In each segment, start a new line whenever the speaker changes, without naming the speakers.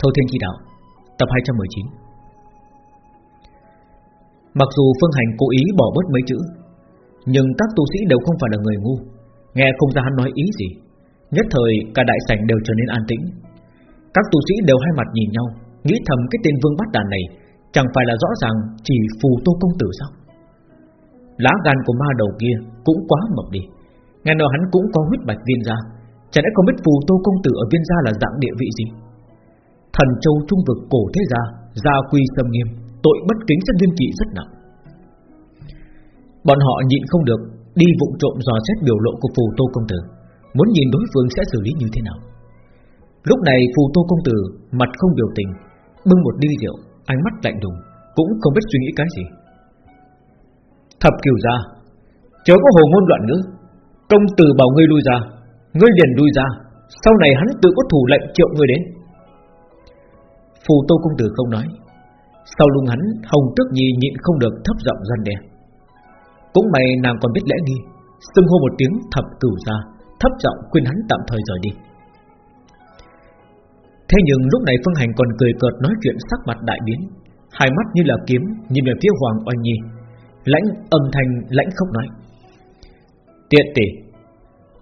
Thâu Thiên Chi Đạo, Tập 219 Mặc dù Phương Hành cố ý bỏ bớt mấy chữ, Nhưng các tu sĩ đều không phải là người ngu, Nghe không ra hắn nói ý gì. Nhất thời, cả đại sảnh đều trở nên an tĩnh. Các tu sĩ đều hai mặt nhìn nhau, Nghĩ thầm cái tên vương bát đàn này Chẳng phải là rõ ràng chỉ phù tô công tử sao? Lá gan của ma đầu kia Cũng quá mập đi. Nghe nói hắn cũng có huyết bạch viên gia Chẳng lẽ không biết phù tô công tử ở viên gia là dạng địa vị gì? Thần châu trung vực cổ thế gia Gia quy xâm nghiêm, Tội bất kính dân liên trị rất nặng. Bọn họ nhịn không được, Đi vụng trộm dò xét biểu lộ của phù tô công tử, Muốn nhìn đối phương sẽ xử lý như thế nào. Lúc này phù tô công tử Mặt không biểu tình, Bưng một ly rượu, Ánh mắt lạnh đùng, Cũng không biết suy nghĩ cái gì. Thập kiều ra Chớ có hồ ngôn loạn ngữ. Công tử bảo ngươi lui ra, Ngươi liền lui ra, Sau này hắn tự có thủ lệnh triệu ngươi đến. Phù tô công tử không nói. Sau lưng hắn, Hồng Tước Nhi nhịn không được thấp giọng gian đe. Cũng may nàng còn biết lẽ nghi, Xưng hô một tiếng thập cửu ra Thấp giọng khuyên hắn tạm thời rời đi. Thế nhưng lúc này Phương Hành còn cười cợt nói chuyện sắc mặt đại biến, Hai mắt như là kiếm Nhìn về phía Hoàng Oanh Nhi, Lãnh âm thanh lãnh khóc nói. Tiện tỷ,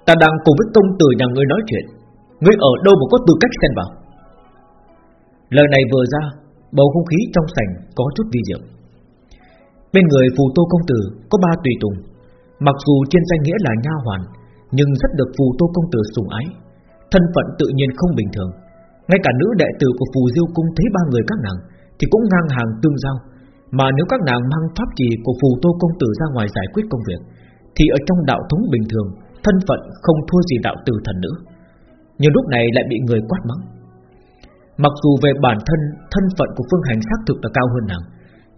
Ta đang cùng với công tử nhà ngươi nói chuyện, Ngươi ở đâu mà có tư cách xen vào? Lời này vừa ra, Bầu không khí trong sảnh có chút vi diệu. Bên người phù tô công tử Có ba tùy tùng. Mặc dù trên danh nghĩa là nha hoàn, Nhưng rất được phù tô công tử sủng ái. Thân phận tự nhiên không bình thường. Ngay cả nữ đệ tử của phù diêu cung Thấy ba người các nàng Thì cũng ngang hàng tương giao. Mà nếu các nàng mang pháp trì của phù tô công tử ra ngoài giải quyết công việc, Thì ở trong đạo thống bình thường, Thân phận không thua gì đạo tử thần nữ. Nhưng lúc này lại bị người quát mắng. Mặc dù về bản thân Thân phận của Phương Hành xác thực là cao hơn nàng,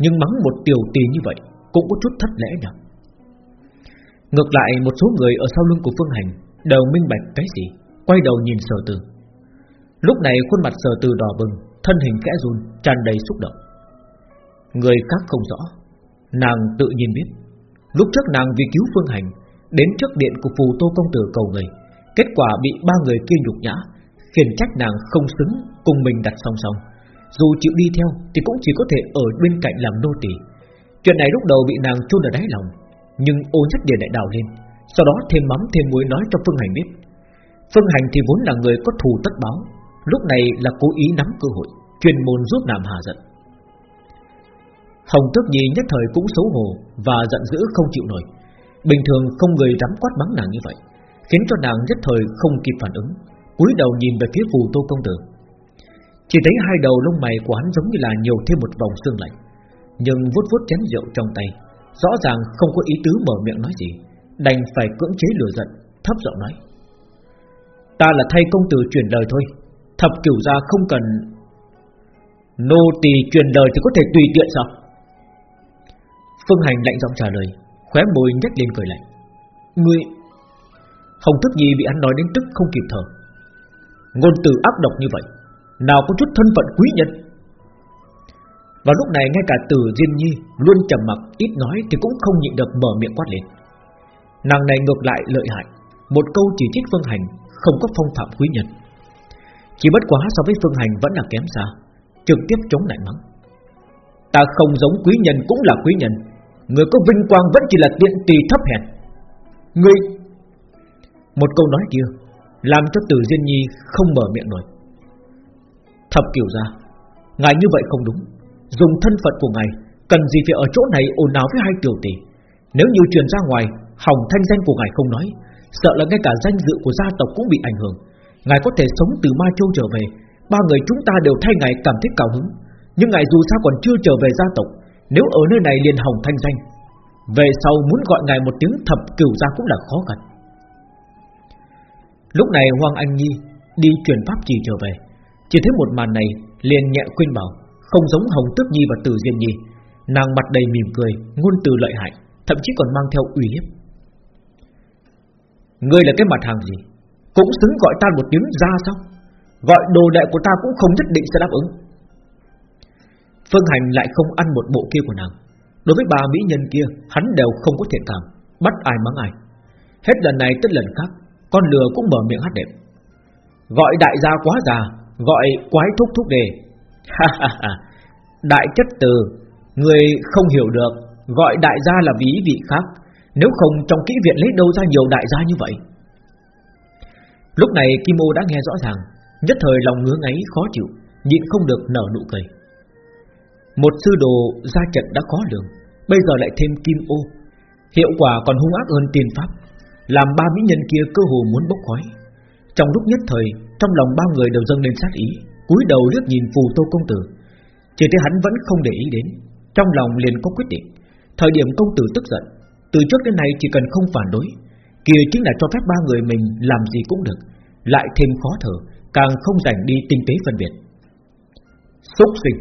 Nhưng mắng một tiểu tì như vậy Cũng có chút thất lễ nhỉ Ngược lại, một số người ở sau lưng của Phương Hành Đều minh bạch cái gì, Quay đầu nhìn sở từ. Lúc này khuôn mặt sở từ đỏ bừng, Thân hình kẽ run, tràn đầy xúc động. Người khác không rõ, Nàng tự nhiên biết. Lúc trước nàng vì cứu Phương Hành, Đến trước điện của phù tô công tử cầu người, Kết quả bị ba người kia nhục nhã Khiển trách nàng không xứng Cùng mình đặt song song. Dù chịu đi theo thì cũng chỉ có thể ở bên cạnh làm nô tỳ. Chuyện này lúc đầu bị nàng chôn ở đáy lòng, Nhưng ô nhất điền lại đào lên, Sau đó thêm mắm thêm muối nói cho Phương Hành biết. Phương Hành thì vốn là người có thù tất báo, Lúc này là cố ý nắm cơ hội, Chuyên môn giúp nàng hà giận. Hồng Tước Nhi nhất thời cũng xấu hổ Và giận dữ không chịu nổi. Bình thường không người dám quát mắng nàng như vậy, Khiến cho nàng nhất thời không kịp phản ứng, cúi đầu nhìn về phía phù tô công tử. Chỉ thấy hai đầu lông mày của hắn giống như là nhiều thêm một vòng xương lạnh, Nhưng vuốt vuốt chén rượu trong tay, Rõ ràng không có ý tứ mở miệng nói gì, Đành phải cưỡng chế lửa giận, Thấp giọng nói, Ta là thay công tử truyền lời thôi, Thập cửu gia không cần Nô tỳ truyền lời thì có thể tùy tiện sao? Phương Hành lạnh giọng trả lời, Khóe môi nhếch lên cười lạnh, Ngươi, Hồng Thức Nhi bị hắn nói đến tức không kịp thở, Ngôn từ ác độc như vậy nào có chút thân phận quý nhân. Và lúc này ngay cả từ Diên Nhi Luôn trầm mặc, ít nói Thì cũng không nhịn được mở miệng quát lên. Nàng này ngược lại lợi hại, Một câu chỉ trích Phương Hành, Không có phong phạm quý nhân. Chỉ bất quá so với Phương Hành vẫn là kém xa, Trực tiếp chống lại mắng. Ta không giống quý nhân cũng là quý nhân, Người có vinh quang vẫn chỉ là tiện tỳ thấp hèn. Người Một câu nói kia Làm cho Tử Diên Nhi không mở miệng nổi. Thập kiểu ra. Ngài như vậy không đúng. Dùng thân phận của ngài, Cần gì phải ở chỗ này ồn ào với hai tiểu tỷ? Nếu như truyền ra ngoài, Hỏng thanh danh của ngài không nói, Sợ là ngay cả danh dự của gia tộc cũng bị ảnh hưởng. Ngài có thể sống từ Ma Châu trở về, Ba người chúng ta đều thay ngài cảm thấy cao hứng. Nhưng ngài dù sao còn chưa trở về gia tộc, nếu ở nơi này liền hỏng thanh danh. Về sau muốn gọi ngài một tiếng thập cửu ra cũng là khó khăn. Lúc này Hoàng Anh Nhi Đi truyền pháp trì trở về. Chỉ thấy một màn này, liền nhẹ khuyên bảo, Không giống Hồng Tước Nhi và Tử Diên Nhi, Nàng mặt đầy mỉm cười, Ngôn từ lợi hại, Thậm chí còn mang theo uy hiếp. Ngươi là cái mặt hàng gì? Cũng xứng gọi ta một tiếng ra sao? Gọi đồ đệ của ta cũng không nhất định sẽ đáp ứng. Phương Hành lại không ăn một bộ kia của nàng. Đối với bà mỹ nhân kia, Hắn đều không có thiện cảm, Bắt ai mắng ai. Hết lần này tới lần khác, Con lừa cũng mở miệng hát đẹp. Gọi đại gia quá già Gọi quái thúc thúc đề. Ha ha ha. Đại chất từ, Người không hiểu được, Gọi đại gia là ví vị khác. Nếu không, trong kỹ viện lấy đâu ra nhiều đại gia như vậy? Lúc này Kim Ô đã nghe rõ ràng, Nhất thời lòng ngứa ngáy khó chịu, Nhịn không được nở nụ cười. Một sư đồ ra trận đã khó lường, Bây giờ lại thêm Kim Ô. Hiệu quả còn hung ác hơn tiền pháp, Làm ba mỹ nhân kia cơ hồ muốn bốc khói. Trong lúc nhất thời trong lòng ba người đều dâng lên sát ý, cúi đầu liếc nhìn phù tô công tử. Chỉ thấy hắn vẫn không để ý đến, Trong lòng liền có quyết định. Thời điểm công tử tức giận, Từ trước đến nay chỉ cần không phản đối, Kia chính là cho phép ba người mình làm gì cũng được, Lại thêm khó thở, Càng không rảnh đi tinh tế phân biệt. Xúc sinh,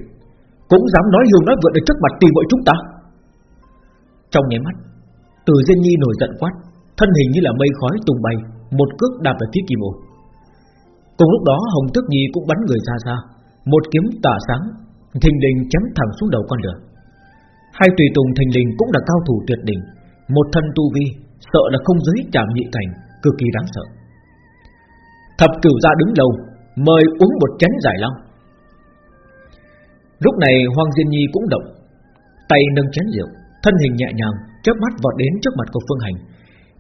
Cũng dám nói hiu nói vượt ở trước mặt tìm vội chúng ta. Trong nháy mắt, Từ Diên Nhi nổi giận quát, Thân hình như là mây khói tung bay, Một cước đạp về phía Kim Ô. Cùng lúc đó, Hồng Tước Nhi cũng bắn người ra xa Một kiếm tả sáng, Thình lình chém thẳng xuống đầu con lửa. Hai tùy tùng thình lình cũng là cao thủ tuyệt đỉnh. Một thân tu vi, Sợ là không giới chạm nhị cảnh, Cực kỳ đáng sợ. Thập cửu ra đứng lâu Mời uống một chén giải long. Lúc này, Hoàng Diên Nhi cũng động. Tay nâng chén rượu, Thân hình nhẹ nhàng, chớp mắt vọt đến trước mặt của Phương Hành.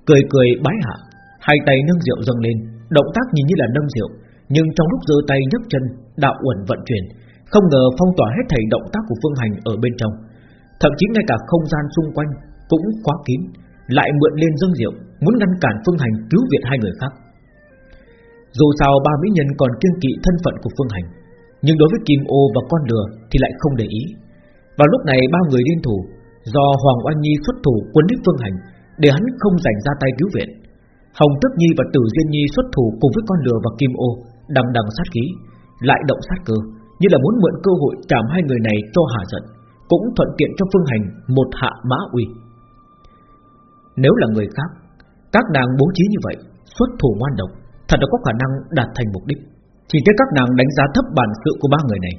Cười cười bái hạ, Hai tay nâng rượu dâng lên, Động tác nhìn như là nâng rượu nhưng trong lúc giơ tay nhấc chân, Đạo uẩn vận chuyển, Không ngờ phong tỏa hết thảy động tác của Phương Hành ở bên trong. Thậm chí ngay cả không gian xung quanh Cũng quá kín, Lại mượn lên dâng diệu Muốn ngăn cản Phương Hành cứu viện hai người khác. Dù sao ba mỹ nhân còn kiên kỵ thân phận của Phương Hành, Nhưng đối với Kim Ô và con lừa Thì lại không để ý. Vào lúc này ba người liên thủ, Do Hoàng Oanh Nhi xuất thủ quân đích Phương Hành, Để hắn không giành ra tay cứu viện. Hồng tước Nhi và Tử Diên Nhi xuất thủ cùng với con lừa và Kim Ô đằng đằng sát khí, lại động sát cơ, như là muốn mượn cơ hội chạm hai người này cho hạ giận, cũng thuận tiện cho Phương Hành một hạ mã uy. Nếu là người khác, các nàng bố trí như vậy, xuất thủ ngoan độc, thật là có khả năng đạt thành mục đích. Chỉ tiếc các nàng đánh giá thấp bản sự của ba người này.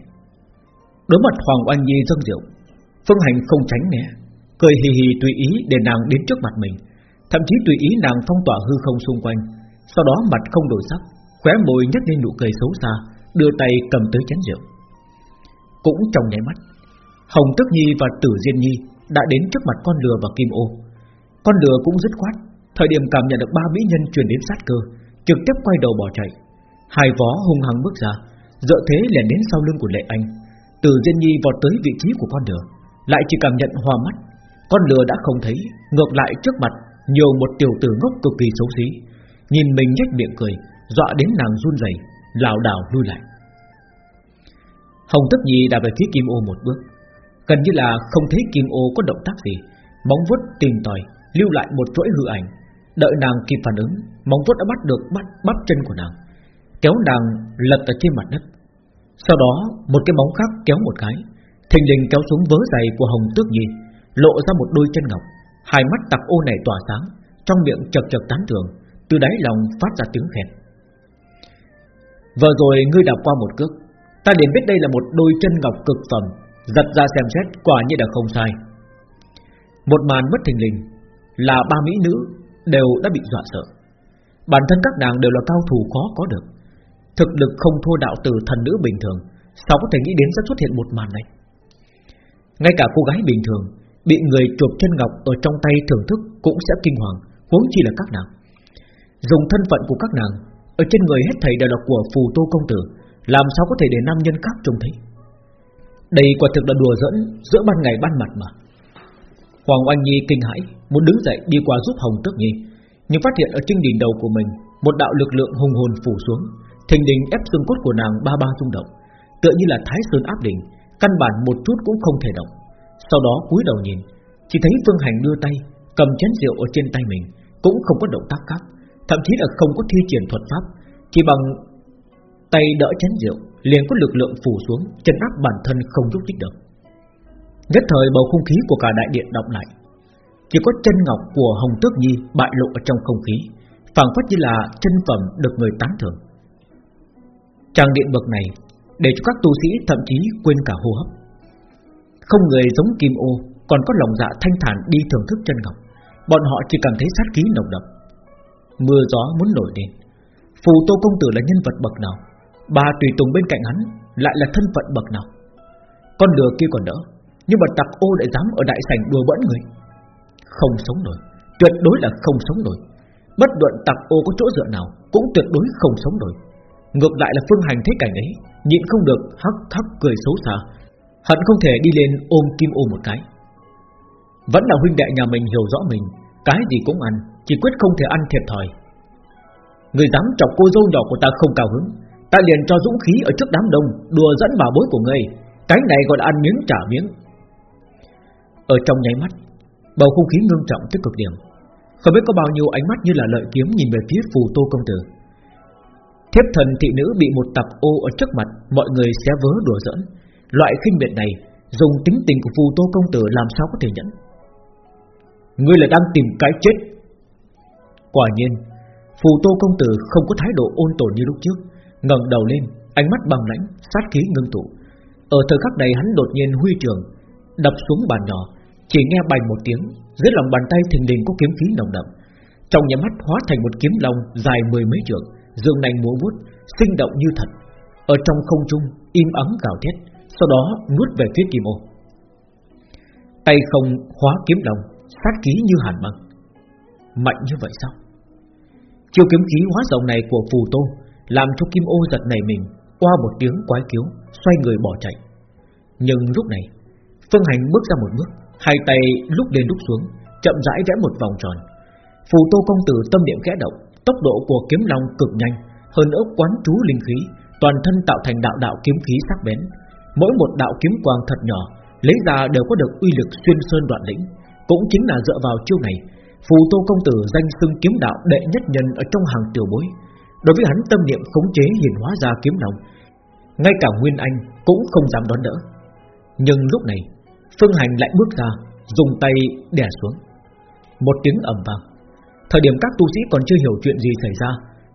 Đối mặt Hoàng Oanh Nhi dâng rượu, Phương Hành không tránh né, cười hì hì tùy ý để nàng đến trước mặt mình Thậm chí tùy ý nàng phong tỏa hư không xung quanh Sau đó mặt không đổi sắc Khóe môi nhếch lên nụ cười xấu xa, Đưa tay cầm tới chén rượu. Cũng trong nháy mắt, Hồng Tức Nhi và Tử Diên Nhi Đã đến trước mặt con lừa và Kim Ô. Con lừa cũng dứt khoát, Thời điểm cảm nhận được ba mỹ nhân truyền đến sát cơ, Trực tiếp quay đầu bỏ chạy. Hai vó hung hăng bước ra Dợ thế liền đến sau lưng của Lệ Anh. Tử Diên Nhi vọt tới vị trí của con lừa, Lại chỉ cảm nhận hoa mắt. Con lừa đã không thấy, Ngược lại trước mặt nhiều một tiểu tử ngốc cực kỳ xấu xí, Nhìn mình nhếch miệng cười Dọa đến nàng run rẩy, lảo đảo lui lại. Hồng Tất Nhi đã về phía Kim Ô một bước. Gần như là không thấy Kim Ô có động tác gì Móng vuốt tìm tòi Lưu lại một chuỗi hư ảnh. Đợi nàng kịp phản ứng Móng vuốt đã bắt được bắt bắp chân của nàng Kéo nàng lật ở trên mặt đất. Sau đó một cái móng khác kéo một cái Thình lình kéo xuống vớ giày của Hồng Tước Nhi Lộ ra một đôi chân ngọc. Hai mắt tặc ô này tỏa sáng Trong miệng chật chật tán thưởng Từ đáy lòng phát ra tiếng khen Vừa rồi ngươi đạp qua một cước. Ta liền biết đây là một đôi chân ngọc cực phẩm, Giật ra xem xét, quả như là không sai. Một màn bất thình lình, Là ba mỹ nữ Đều đã bị dọa sợ. Bản thân các nàng đều là cao thủ khó có được. Thực lực không thua đạo từ thần nữ bình thường, Sao có thể nghĩ đến sẽ xuất hiện một màn này? Ngay cả cô gái bình thường, Bị người chụp chân ngọc ở trong tay thưởng thức Cũng sẽ kinh hoàng, Huống chi là các nàng. Dùng thân phận của các nàng ở trên người hết thầy đều là của phù tô công tử. Làm sao có thể để nam nhân khác trông thấy? Đây quả thực là đùa dẫn Giữa ban ngày ban mặt mà. Hoàng Oanh Nhi kinh hãi, Muốn đứng dậy đi qua giúp Hồng Tước Nhi. Nhưng phát hiện ở trên đỉnh đầu của mình, Một đạo lực lượng hùng hồn phủ xuống, Thình đình ép xương cốt của nàng ba ba rung động. Tựa như là thái sơn áp đỉnh, Căn bản một chút cũng không thể động. Sau đó cúi đầu nhìn, Chỉ thấy Phương Hành đưa tay, Cầm chén rượu ở trên tay mình, Cũng không có động tác khác. Thậm chí là không có thi triển thuật pháp, Chỉ bằng tay đỡ chén rượu, liền có lực lượng phủ xuống, chân áp bản thân không rút tích được. Nhất thời bầu không khí của cả đại điện động lại. Chỉ có chân ngọc của Hồng Tước Nhi bại lộ ở trong không khí, phảng phất như là chân phẩm được người tán thưởng. Trang điện bậc này Để cho các tu sĩ thậm chí quên cả hô hấp. Không người giống Kim Ô Còn có lòng dạ thanh thản đi thưởng thức chân ngọc. Bọn họ chỉ cảm thấy sát khí nồng đậm. Mưa gió muốn nổi lên. Phù Tô Công Tử là nhân vật bậc nào? Bà tùy tùng bên cạnh hắn Lại là thân phận bậc nào? Con lừa kia còn đỡ, Nhưng mà tặc ô lại dám ở đại sảnh đùa bỡn người. Không sống nổi, Tuyệt đối là không sống nổi. Bất luận tặc ô có chỗ dựa nào Cũng tuyệt đối không sống nổi. Ngược lại là Phương Hành thế cảnh ấy, Nhịn không được hắc thắc cười xấu xa, Hận không thể đi lên ôm Kim ô một cái. Vẫn là huynh đệ nhà mình hiểu rõ mình, Cái gì cũng ăn chỉ quyết không thể ăn thiệt thòi. Người dám chọc cô dâu nhỏ của ta không cao hứng. Ta liền cho dũng khí ở trước đám đông, Đùa dẫn bà bối của ngươi. Cái này gọi là ăn miếng trả miếng. Ở trong nháy mắt, Bầu không khí ngưng trọng tới cực điểm. Không biết có bao nhiêu ánh mắt như là lợi kiếm Nhìn về phía phù tô công tử. Thiếp thần thị nữ bị một tập ô ở trước mặt, Mọi người xé vớ đùa giỡn. Loại khinh miệt này, Dùng tính tình của phù tô công tử làm sao có thể nhẫn Ngươi là đang tìm cái chết. Quả nhiên Phù tô công tử không có thái độ ôn tồn như lúc trước ngẩng đầu lên Ánh mắt bằng lãnh, sát khí ngưng tụ. Ở thời khắc này hắn đột nhiên huy trường Đập xuống bàn nhỏ Chỉ nghe bành một tiếng Dưới lòng bàn tay thình lình có kiếm khí nồng đậm. Trong nhà mắt hóa thành một kiếm long Dài mười mấy trượng Dương nành múa vuốt Sinh động như thật. Ở trong không trung im ắng gào thét Sau đó nuốt về phía kim ô. Tay không hóa kiếm long Sát khí như hàn băng. Mạnh như vậy sao? Chiêu kiếm khí hóa rồng này của phù tô Làm cho kim ô giật nảy mình, Qua một tiếng quái cứu Xoay người bỏ chạy. Nhưng lúc này, Phương Hành bước ra một bước, Hai tay lúc lên lúc xuống, Chậm rãi vẽ một vòng tròn. Phù tô công tử tâm niệm khẽ động, Tốc độ của kiếm long cực nhanh, Hơn nữa quán trú linh khí, Toàn thân tạo thành đạo đạo kiếm khí sắc bén. Mỗi một đạo kiếm quang thật nhỏ, Lấy ra đều có được uy lực xuyên sơn đoạn lĩnh, Cũng chính là dựa vào chiêu này Phù Tô công tử danh xưng kiếm đạo đệ nhất nhân ở trong hàng tiểu bối, đối với hắn tâm niệm khống chế hiển hóa ra kiếm lòng, ngay cả Nguyên Anh cũng không dám đón đỡ. Nhưng lúc này, Phương Hành lại bước ra, dùng tay đè xuống. Một tiếng ầm vang. Thời điểm các tu sĩ còn chưa hiểu chuyện gì xảy ra,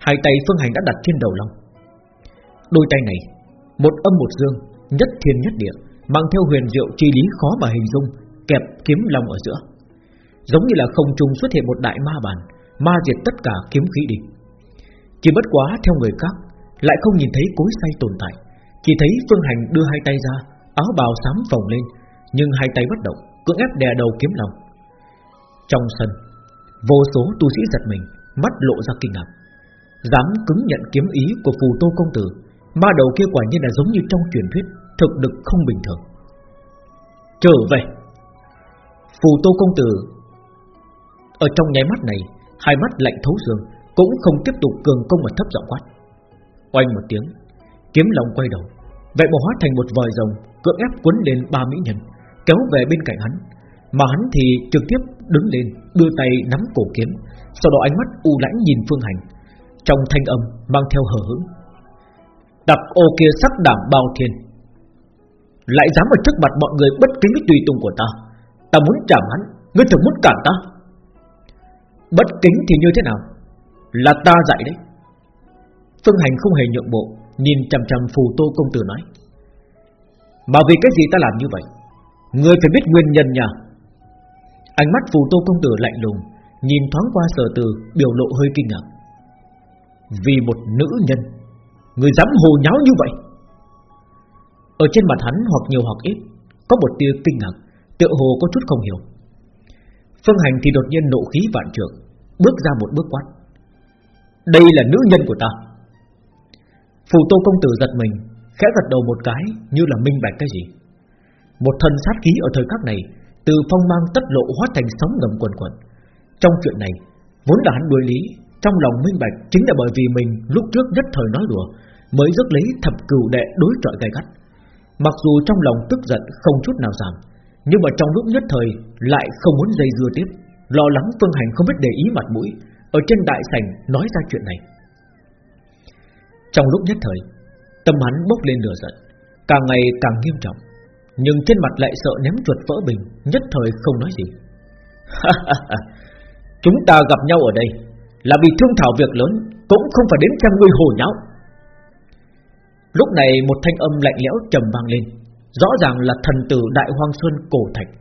hai tay Phương Hành đã đặt trên đầu long. Đôi tay này, một âm một dương, nhất thiên nhất địa, mang theo huyền diệu chi lý khó mà hình dung, kẹp kiếm long ở giữa. Giống như là không trung xuất hiện một đại ma bản Ma diệt tất cả kiếm khí đi. Chỉ bất quá theo người khác, Lại không nhìn thấy cối say tồn tại. Chỉ thấy Phương Hành đưa hai tay ra, Áo bào sám phồng lên, Nhưng hai tay bất động, Cưỡng ép đè đầu kiếm lòng. Trong sân, Vô số tu sĩ giật mình, Mắt lộ ra kinh ngạc. Dám cứng nhận kiếm ý của phù tô công tử, Ma đầu kia quả nhiên là giống như trong truyền thuyết, Thực lực không bình thường. Trở về. Phù tô công tử ở trong nháy mắt này, Hai mắt lạnh thấu xương, Cũng không tiếp tục cường công mà thấp giọng quát. Oanh một tiếng, Kiếm lòng quay đầu, Vậy mà hóa thành một vòi rồng, Cưỡng ép cuốn lên ba mỹ nhân, Kéo về bên cạnh hắn. Mà hắn thì trực tiếp đứng lên, Đưa tay nắm cổ kiếm, Sau đó ánh mắt u lãnh nhìn Phương Hành, Trong thanh âm mang theo hờ hững. Đập ô kia sắc đảm bao thiên. Lại dám ở trước mặt mọi người bất kính với tùy tùng của ta. Ta muốn chạm hắn, Ngươi thực muốn cản ta. Bất kính thì như thế nào? Là ta dạy đấy. Phương Hành không hề nhượng bộ, Nhìn chằm chằm phù tô công tử nói. Mà vì cái gì ta làm như vậy? Người phải biết nguyên nhân nha. Ánh mắt phù tô công tử lạnh lùng, Nhìn thoáng qua sở từ, Biểu lộ hơi kinh ngạc. Vì một nữ nhân, Người dám hồ nháo như vậy. Ở trên mặt hắn hoặc nhiều hoặc ít, Có một tia kinh ngạc, Tựa hồ có chút không hiểu. Phương Hành thì đột nhiên nộ khí vạn trường Bước ra một bước quát. Đây là nữ nhân của ta. Phù tô công tử giật mình, Khẽ gật đầu một cái Như là minh bạch cái gì. Một thân sát khí ở thời khắc này, Từ phong mang tất lộ hóa thành sóng ngầm quần quần Trong chuyện này, Vốn là hắn đuôi lý, Trong lòng minh bạch chính là bởi vì mình lúc trước nhất thời nói đùa, Mới rước lấy thập cửu đệ đối trọi gai gắt. Mặc dù trong lòng tức giận không chút nào giảm nhưng mà trong lúc nhất thời, Lại không muốn dây dưa tiếp. Lo lắng Phương Hành không biết để ý mặt mũi, Ở trên đại sảnh nói ra chuyện này. Trong lúc nhất thời, Tâm hắn bốc lên lửa giận, Càng ngày càng nghiêm trọng, Nhưng trên mặt lại sợ ném chuột vỡ bình, Nhất thời không nói gì. Chúng ta gặp nhau ở đây, Là vì thương thảo việc lớn, Cũng không phải đến xem ngươi hồ nháo. Lúc này một thanh âm lạnh lẽo trầm vang lên. Rõ ràng là thần tử Đại Hoang Sơn Cổ Thạch.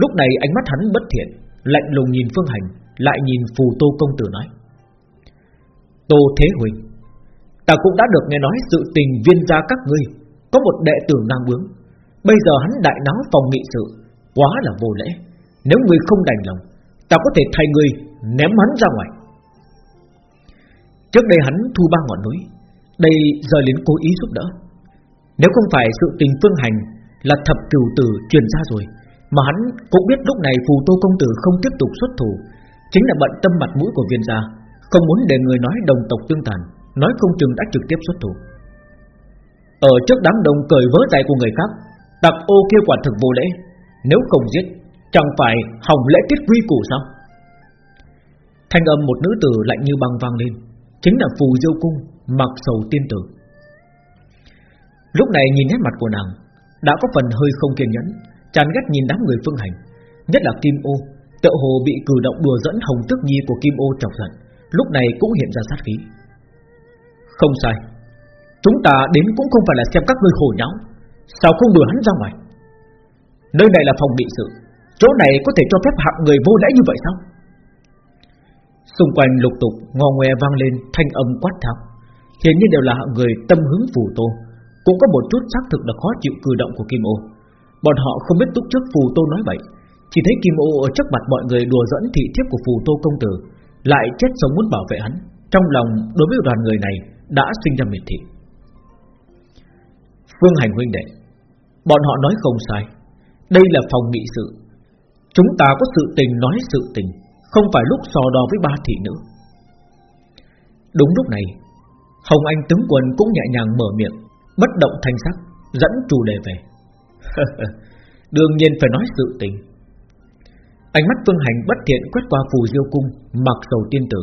Lúc này ánh mắt hắn bất thiện, Lạnh lùng nhìn Phương Hành, Lại nhìn phù tô công tử nói, Tô Thế Huỳnh, Ta cũng đã được nghe nói sự tình viên gia các ngươi, Có một đệ tử ngang bướng. Bây giờ hắn đại náo phòng nghị sự, Quá là vô lễ. Nếu ngươi không đành lòng, Ta có thể thay ngươi ném hắn ra ngoài. Trước đây hắn thu ba ngọn núi, Đây giờ đến cố ý giúp đỡ. Nếu không phải sự tình phương hành Là thập cửu tử truyền ra rồi, Mà hắn cũng biết lúc này phù tô công tử không tiếp tục xuất thủ, Chính là bận tâm mặt mũi của viên gia, Không muốn để người nói đồng tộc tương tàn, Nói không chừng đã trực tiếp xuất thủ. Ở trước đám đông cởi vớ tay của người khác Đặc ô kia quả thực vô lễ, Nếu không giết, Chẳng phải hỏng lễ tiết quy củ sao? Thanh âm một nữ tử lạnh như băng vang lên, Chính là phù diêu cung, Mặc sầu tiên tử. Lúc này nhìn nét mặt của nàng, Đã có phần hơi không kiên nhẫn, Chán ghét nhìn đám người phương hành, Nhất là Kim Ô. Tợ hồ bị cử động đùa dẫn hồng tức nhi của Kim Ô chọc giận, Lúc này cũng hiện ra sát khí. Không sai, Chúng ta đến cũng không phải là xem các ngươi hồ nháo Sao không đuổi hắn ra ngoài? Nơi này là phòng bị sự, Chỗ này có thể cho phép hạng người vô lễ như vậy sao? Xung quanh lục tục, ngò ngoe vang lên thanh âm quát tháo, Hiển nhiên đều là hạng người tâm hướng phù tô. Cũng có một chút xác thực là khó chịu cử động của Kim Ô. Bọn họ không biết túc trước phù tô nói vậy. Chỉ thấy Kim Ô ở trước mặt mọi người đùa dẫn thị thiếp của phù tô công tử, Lại chết sống muốn bảo vệ hắn. Trong lòng, đối với đoàn người này, Đã sinh ra miệt thị. Phương hành huynh đệ, Bọn họ nói không sai. Đây là phòng nghị sự. Chúng ta có sự tình nói sự tình, Không phải lúc so đo với ba thị nữ. Đúng lúc này, Hồng Anh tướng quân cũng nhẹ nhàng mở miệng. Bất động thanh sắc, Dẫn chủ đề về. Đương nhiên phải nói sự tình. Ánh mắt Phương Hành bất thiện quét qua phù diêu cung, Mặc dầu tiên tử.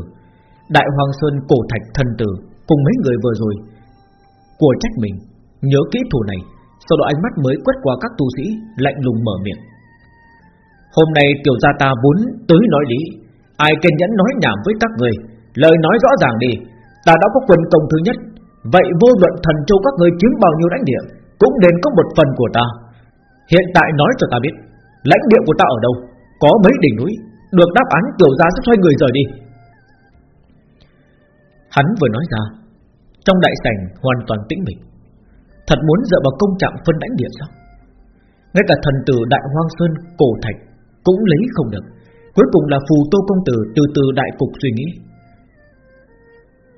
Đại Hoàng Sơn cổ thạch thần tử Cùng mấy người vừa rồi Của trách mình, Nhớ kỹ thủ này, Sau đó ánh mắt mới quét qua các tu sĩ, Lạnh lùng mở miệng. Hôm nay tiểu gia ta vốn tới nói lý, Ai kiên nhẫn nói nhảm với các người, Lời nói rõ ràng đi, Ta đã có quân công thứ nhất Vậy vô luận thần châu các người chiếm bao nhiêu lãnh địa, Cũng nên có một phần của ta. Hiện tại nói cho ta biết, Lãnh địa của ta ở đâu, Có mấy đỉnh núi, Được đáp án tiểu gia sẽ xoay người rời đi. Hắn vừa nói ra, Trong đại sảnh hoàn toàn tĩnh mịch. Thật muốn dựa vào công trạng phân lãnh địa sao? Ngay cả thần tử Đại Hoang Sơn, Cổ Thạch Cũng lấy không được. Cuối cùng là phù tô công tử từ từ đại cục suy nghĩ.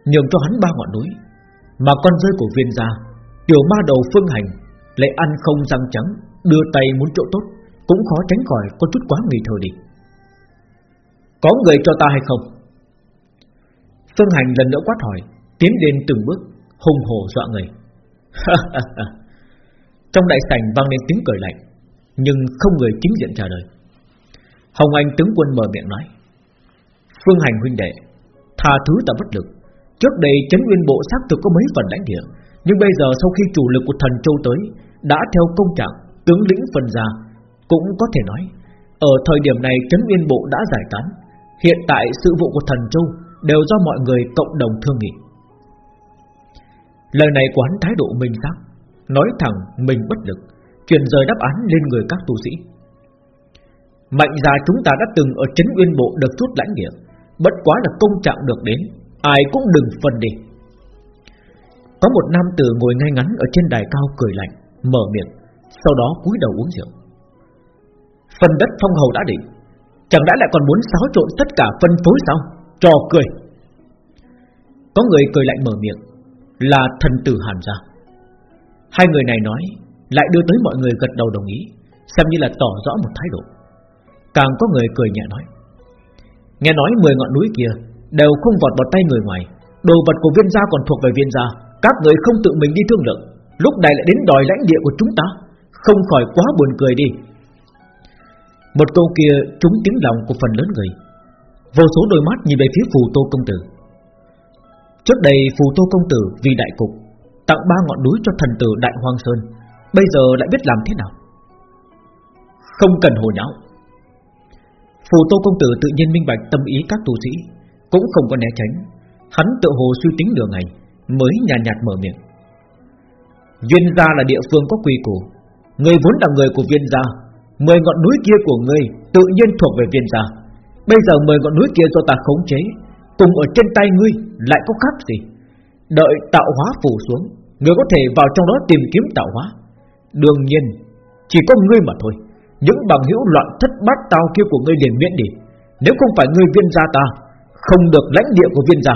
Nhường cho hắn ba ngọn núi mà con rơi của viên gia, Tiểu ma đầu phương hành, Lại ăn không răng trắng, Đưa tay muốn chỗ tốt, Cũng khó tránh khỏi có chút quá nghi thờ đi. Có người cho ta hay không? Phương hành lần nữa quát hỏi, Tiến đến từng bước, Hùng hổ dọa người. Trong đại sảnh vang lên tiếng cười lạnh, Nhưng không người chính diện trả lời. Hồng Anh tướng quân mở miệng nói, Phương hành huynh đệ, Tha thứ ta bất lực. Trước đây chấn nguyên bộ xác thực có mấy phần lãnh địa. Nhưng bây giờ, sau khi chủ lực của thần châu tới, Đã theo công trạng, Tướng lĩnh phần ra, Cũng có thể nói, Ở thời điểm này chấn nguyên bộ đã giải tán. Hiện tại, sự vụ của thần châu Đều do mọi người cộng đồng thương nghị. Lời này của hắn thái độ minh xác, Nói thẳng mình bất lực, Truyền rời đáp án lên người các tu sĩ. Mạnh ra chúng ta đã từng Ở chấn nguyên bộ được chút lãnh địa, Bất quá là công trạng được đến Ai cũng đừng phân đi Có một nam tử ngồi ngay ngắn Ở trên đài cao cười lạnh, Mở miệng, Sau đó cúi đầu uống rượu. Phần đất phong hầu đã định, Chẳng đã lại còn muốn xáo trộn tất cả phân phối sao? Trò cười. Có người cười lạnh mở miệng, Là thần tử Hàn gia. Hai người này nói, Lại đưa tới mọi người gật đầu đồng ý, Xem như là tỏ rõ một thái độ. Càng có người cười nhẹ nói, Nghe nói 10 ngọn núi kia Đều không vọt vào tay người ngoài. Đồ vật của viên gia còn thuộc về viên gia. Các người không tự mình đi thương lượng. Lúc này lại đến đòi lãnh địa của chúng ta. Không khỏi quá buồn cười đi. Một câu kia trúng tiếng lòng của phần lớn người. Vô số đôi mắt nhìn về phía phù tô công tử. Trước đây phù tô công tử vì đại cục, Tặng ba ngọn núi cho thần tử Đại Hoang Sơn. Bây giờ lại biết làm thế nào? Không cần hồ nháo Phù tô công tử tự nhiên minh bạch tâm ý các tu sĩ. Cũng không có né tránh. Hắn tự hồ suy tính đường ngày Mới nhàn nhạt, nhạt mở miệng. Viên gia là địa phương có quy củ. Người vốn là người của viên gia Mười ngọn núi kia của ngươi Tự nhiên thuộc về viên gia. Bây giờ mười ngọn núi kia do ta khống chế Cùng ở trên tay ngươi lại có khác gì? Đợi tạo hóa phủ xuống Người có thể vào trong đó tìm kiếm tạo hóa. Đương nhiên Chỉ có ngươi mà thôi. Những bằng hữu loạn thất bát tao kia của ngươi liền miễn đi. Nếu không phải ngươi viên gia ta không được lãnh địa của viên gia.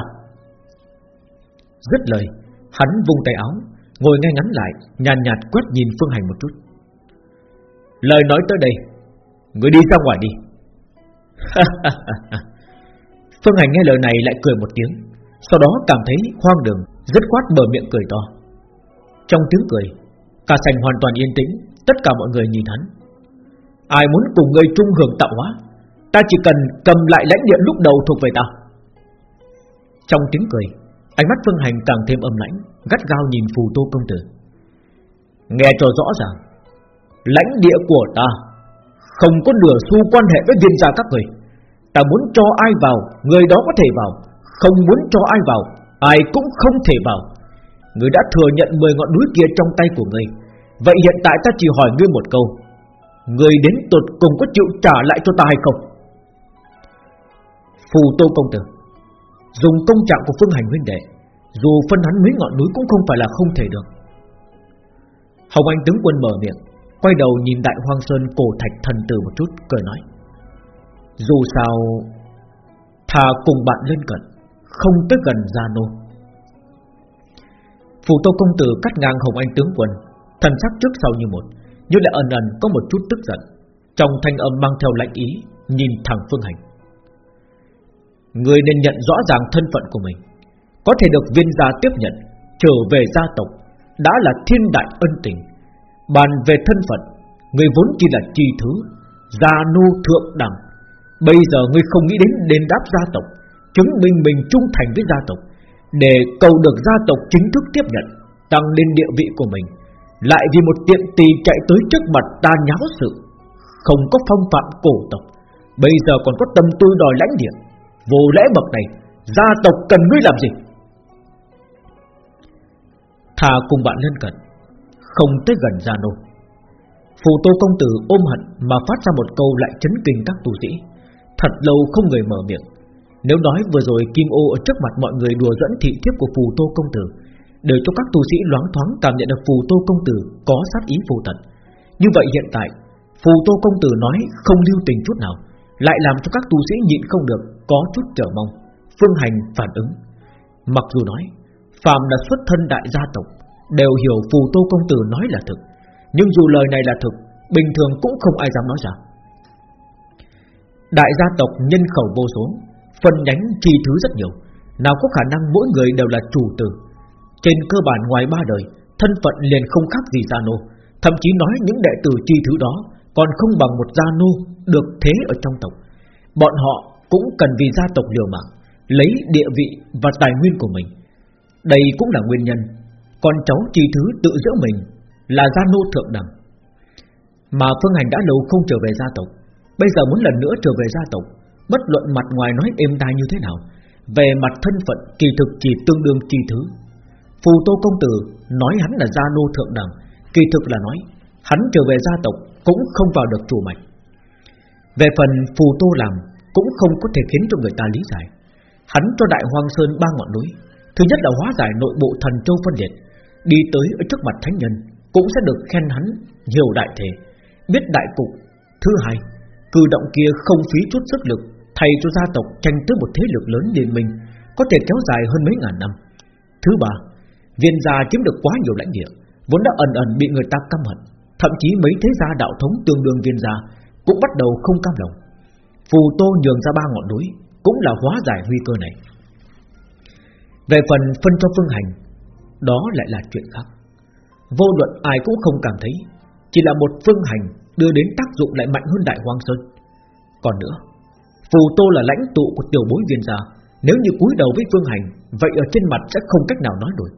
Dứt lời Hắn vung tay áo Ngồi ngay ngắn lại Nhàn nhạt, nhạt quét nhìn Phương Hành một chút. Lời nói tới đây Người đi ra ngoài đi. Phương Hành nghe lời này lại cười một tiếng Sau đó cảm thấy hoang đường dứt khoát mở miệng cười to. Trong tiếng cười Cả sành hoàn toàn yên tĩnh Tất cả mọi người nhìn hắn. Ai muốn cùng người trung hưởng tạo hóa? Ta chỉ cần cầm lại lãnh địa lúc đầu thuộc về ta. Trong tiếng cười, Ánh mắt Phương Hành càng thêm âm lãnh, Gắt gao nhìn phù tô công tử. Nghe cho rõ ràng, Lãnh địa của ta Không có nửa xu quan hệ với viên gia các người. Ta muốn cho ai vào, Người đó có thể vào, Không muốn cho ai vào, Ai cũng không thể vào. Người đã thừa nhận 10 ngọn núi kia trong tay của người. Vậy hiện tại ta chỉ hỏi ngươi một câu, Người đến tột cùng có chịu trả lại cho ta hay không? Phù tô công tử. Dùng công trạng của phương hành huynh đệ, Dù phân hắn mấy ngọn núi cũng không phải là không thể được. Hồng Anh tướng quân mở miệng, Quay đầu nhìn đại hoang sơn cổ thạch thần tử một chút, Cười nói, Dù sao Thà cùng bạn lên cận, Không tới gần Gia Nô. Phù Tô Công Tử cắt ngang Hồng Anh tướng quân, Thần sắc trước sau như một, Như lại ẩn ẩn có một chút tức giận, Trong thanh âm mang theo lãnh ý, Nhìn thẳng Phương Hành. Người nên nhận rõ ràng thân phận của mình. Có thể được viên gia tiếp nhận, Trở về gia tộc, Đã là thiên đại ân tình. Bàn về thân phận, Người vốn chỉ là chi thứ, Gia nu thượng đẳng. Bây giờ ngươi không nghĩ đến đền đáp gia tộc, Chứng minh mình trung thành với gia tộc. Để cầu được gia tộc chính thức tiếp nhận, Tăng lên địa vị của mình. Lại vì một tiện tì chạy tới trước mặt ta nháo sự, Không có phong phạm cổ tộc. Bây giờ còn có tâm tư đòi lãnh địa Vô lẽ bậc này, Gia tộc cần ngươi làm gì? Thà cùng bạn lên cận, Không tới gần Gia Nô. Phù Tô Công Tử ôm hận Mà phát ra một câu lại chấn kinh các tu sĩ. Thật lâu không người mở miệng. Nếu nói vừa rồi Kim Ô ở trước mặt mọi người đùa dẫn thị thiếp của Phù Tô Công Tử, Để cho các tu sĩ loáng thoáng cảm nhận được Phù Tô Công Tử có sát ý phù tận. Như vậy hiện tại, Phù Tô Công Tử nói không lưu tình chút nào, Lại làm cho các tu sĩ nhịn không được có chút chờ mong, Phương Hành phản ứng. Mặc dù nói, Phạm là xuất thân đại gia tộc, Đều hiểu Phù Tô Công Tử nói là thực, Nhưng dù lời này là thực, Bình thường cũng không ai dám nói ra. Đại gia tộc nhân khẩu vô số, Phân nhánh chi thứ rất nhiều, Nào có khả năng mỗi người đều là chủ tử. Trên cơ bản ngoài ba đời, Thân phận liền không khác gì gia nô, Thậm chí nói những đệ tử chi thứ đó Còn không bằng một gia nô Được thế ở trong tộc. Bọn họ cũng cần vì gia tộc liều mạng, Lấy địa vị và tài nguyên của mình. Đây cũng là nguyên nhân Con cháu chi thứ tự giữa mình Là gia nô thượng đẳng. Mà Phương Hành đã lâu không trở về gia tộc, Bây giờ muốn lần nữa trở về gia tộc, Bất luận mặt ngoài nói êm tai như thế nào, Về mặt thân phận, kỳ thực chỉ tương đương chi thứ. Phù Tô Công Tử nói hắn là gia nô thượng đẳng, Kỳ thực là nói Hắn trở về gia tộc cũng không vào được chủ mạch. Về phần Phù Tô làm cũng không có thể khiến cho người ta lý giải. Hắn cho Đại Hoang Sơn ba ngọn núi, Thứ nhất là hóa giải nội bộ thần châu phân liệt, Đi tới ở trước mặt thánh nhân, Cũng sẽ được khen hắn nhiều đại thể. Biết đại cục, Thứ hai, Cử động kia không phí chút sức lực, Thay cho gia tộc tranh tới một thế lực lớn liên minh, Có thể kéo dài hơn mấy ngàn năm. Thứ ba, Viên gia chiếm được quá nhiều lãnh địa, Vốn đã ẩn ẩn bị người ta căm hận, Thậm chí mấy thế gia đạo thống tương đương viên gia Cũng bắt đầu không cam lòng. Phù tô nhường ra ba ngọn núi Cũng là hóa giải nguy cơ này Về phần phân cho phương hành Đó lại là chuyện khác Vô luận ai cũng không cảm thấy Chỉ là một phương hành đưa đến tác dụng lại mạnh hơn Đại Hoang Sơn. Còn nữa, Phù Tô là lãnh tụ của tiểu bối viên gia, nếu như cúi đầu với Phương Hành, vậy ở trên mặt sẽ không cách nào nói nổi.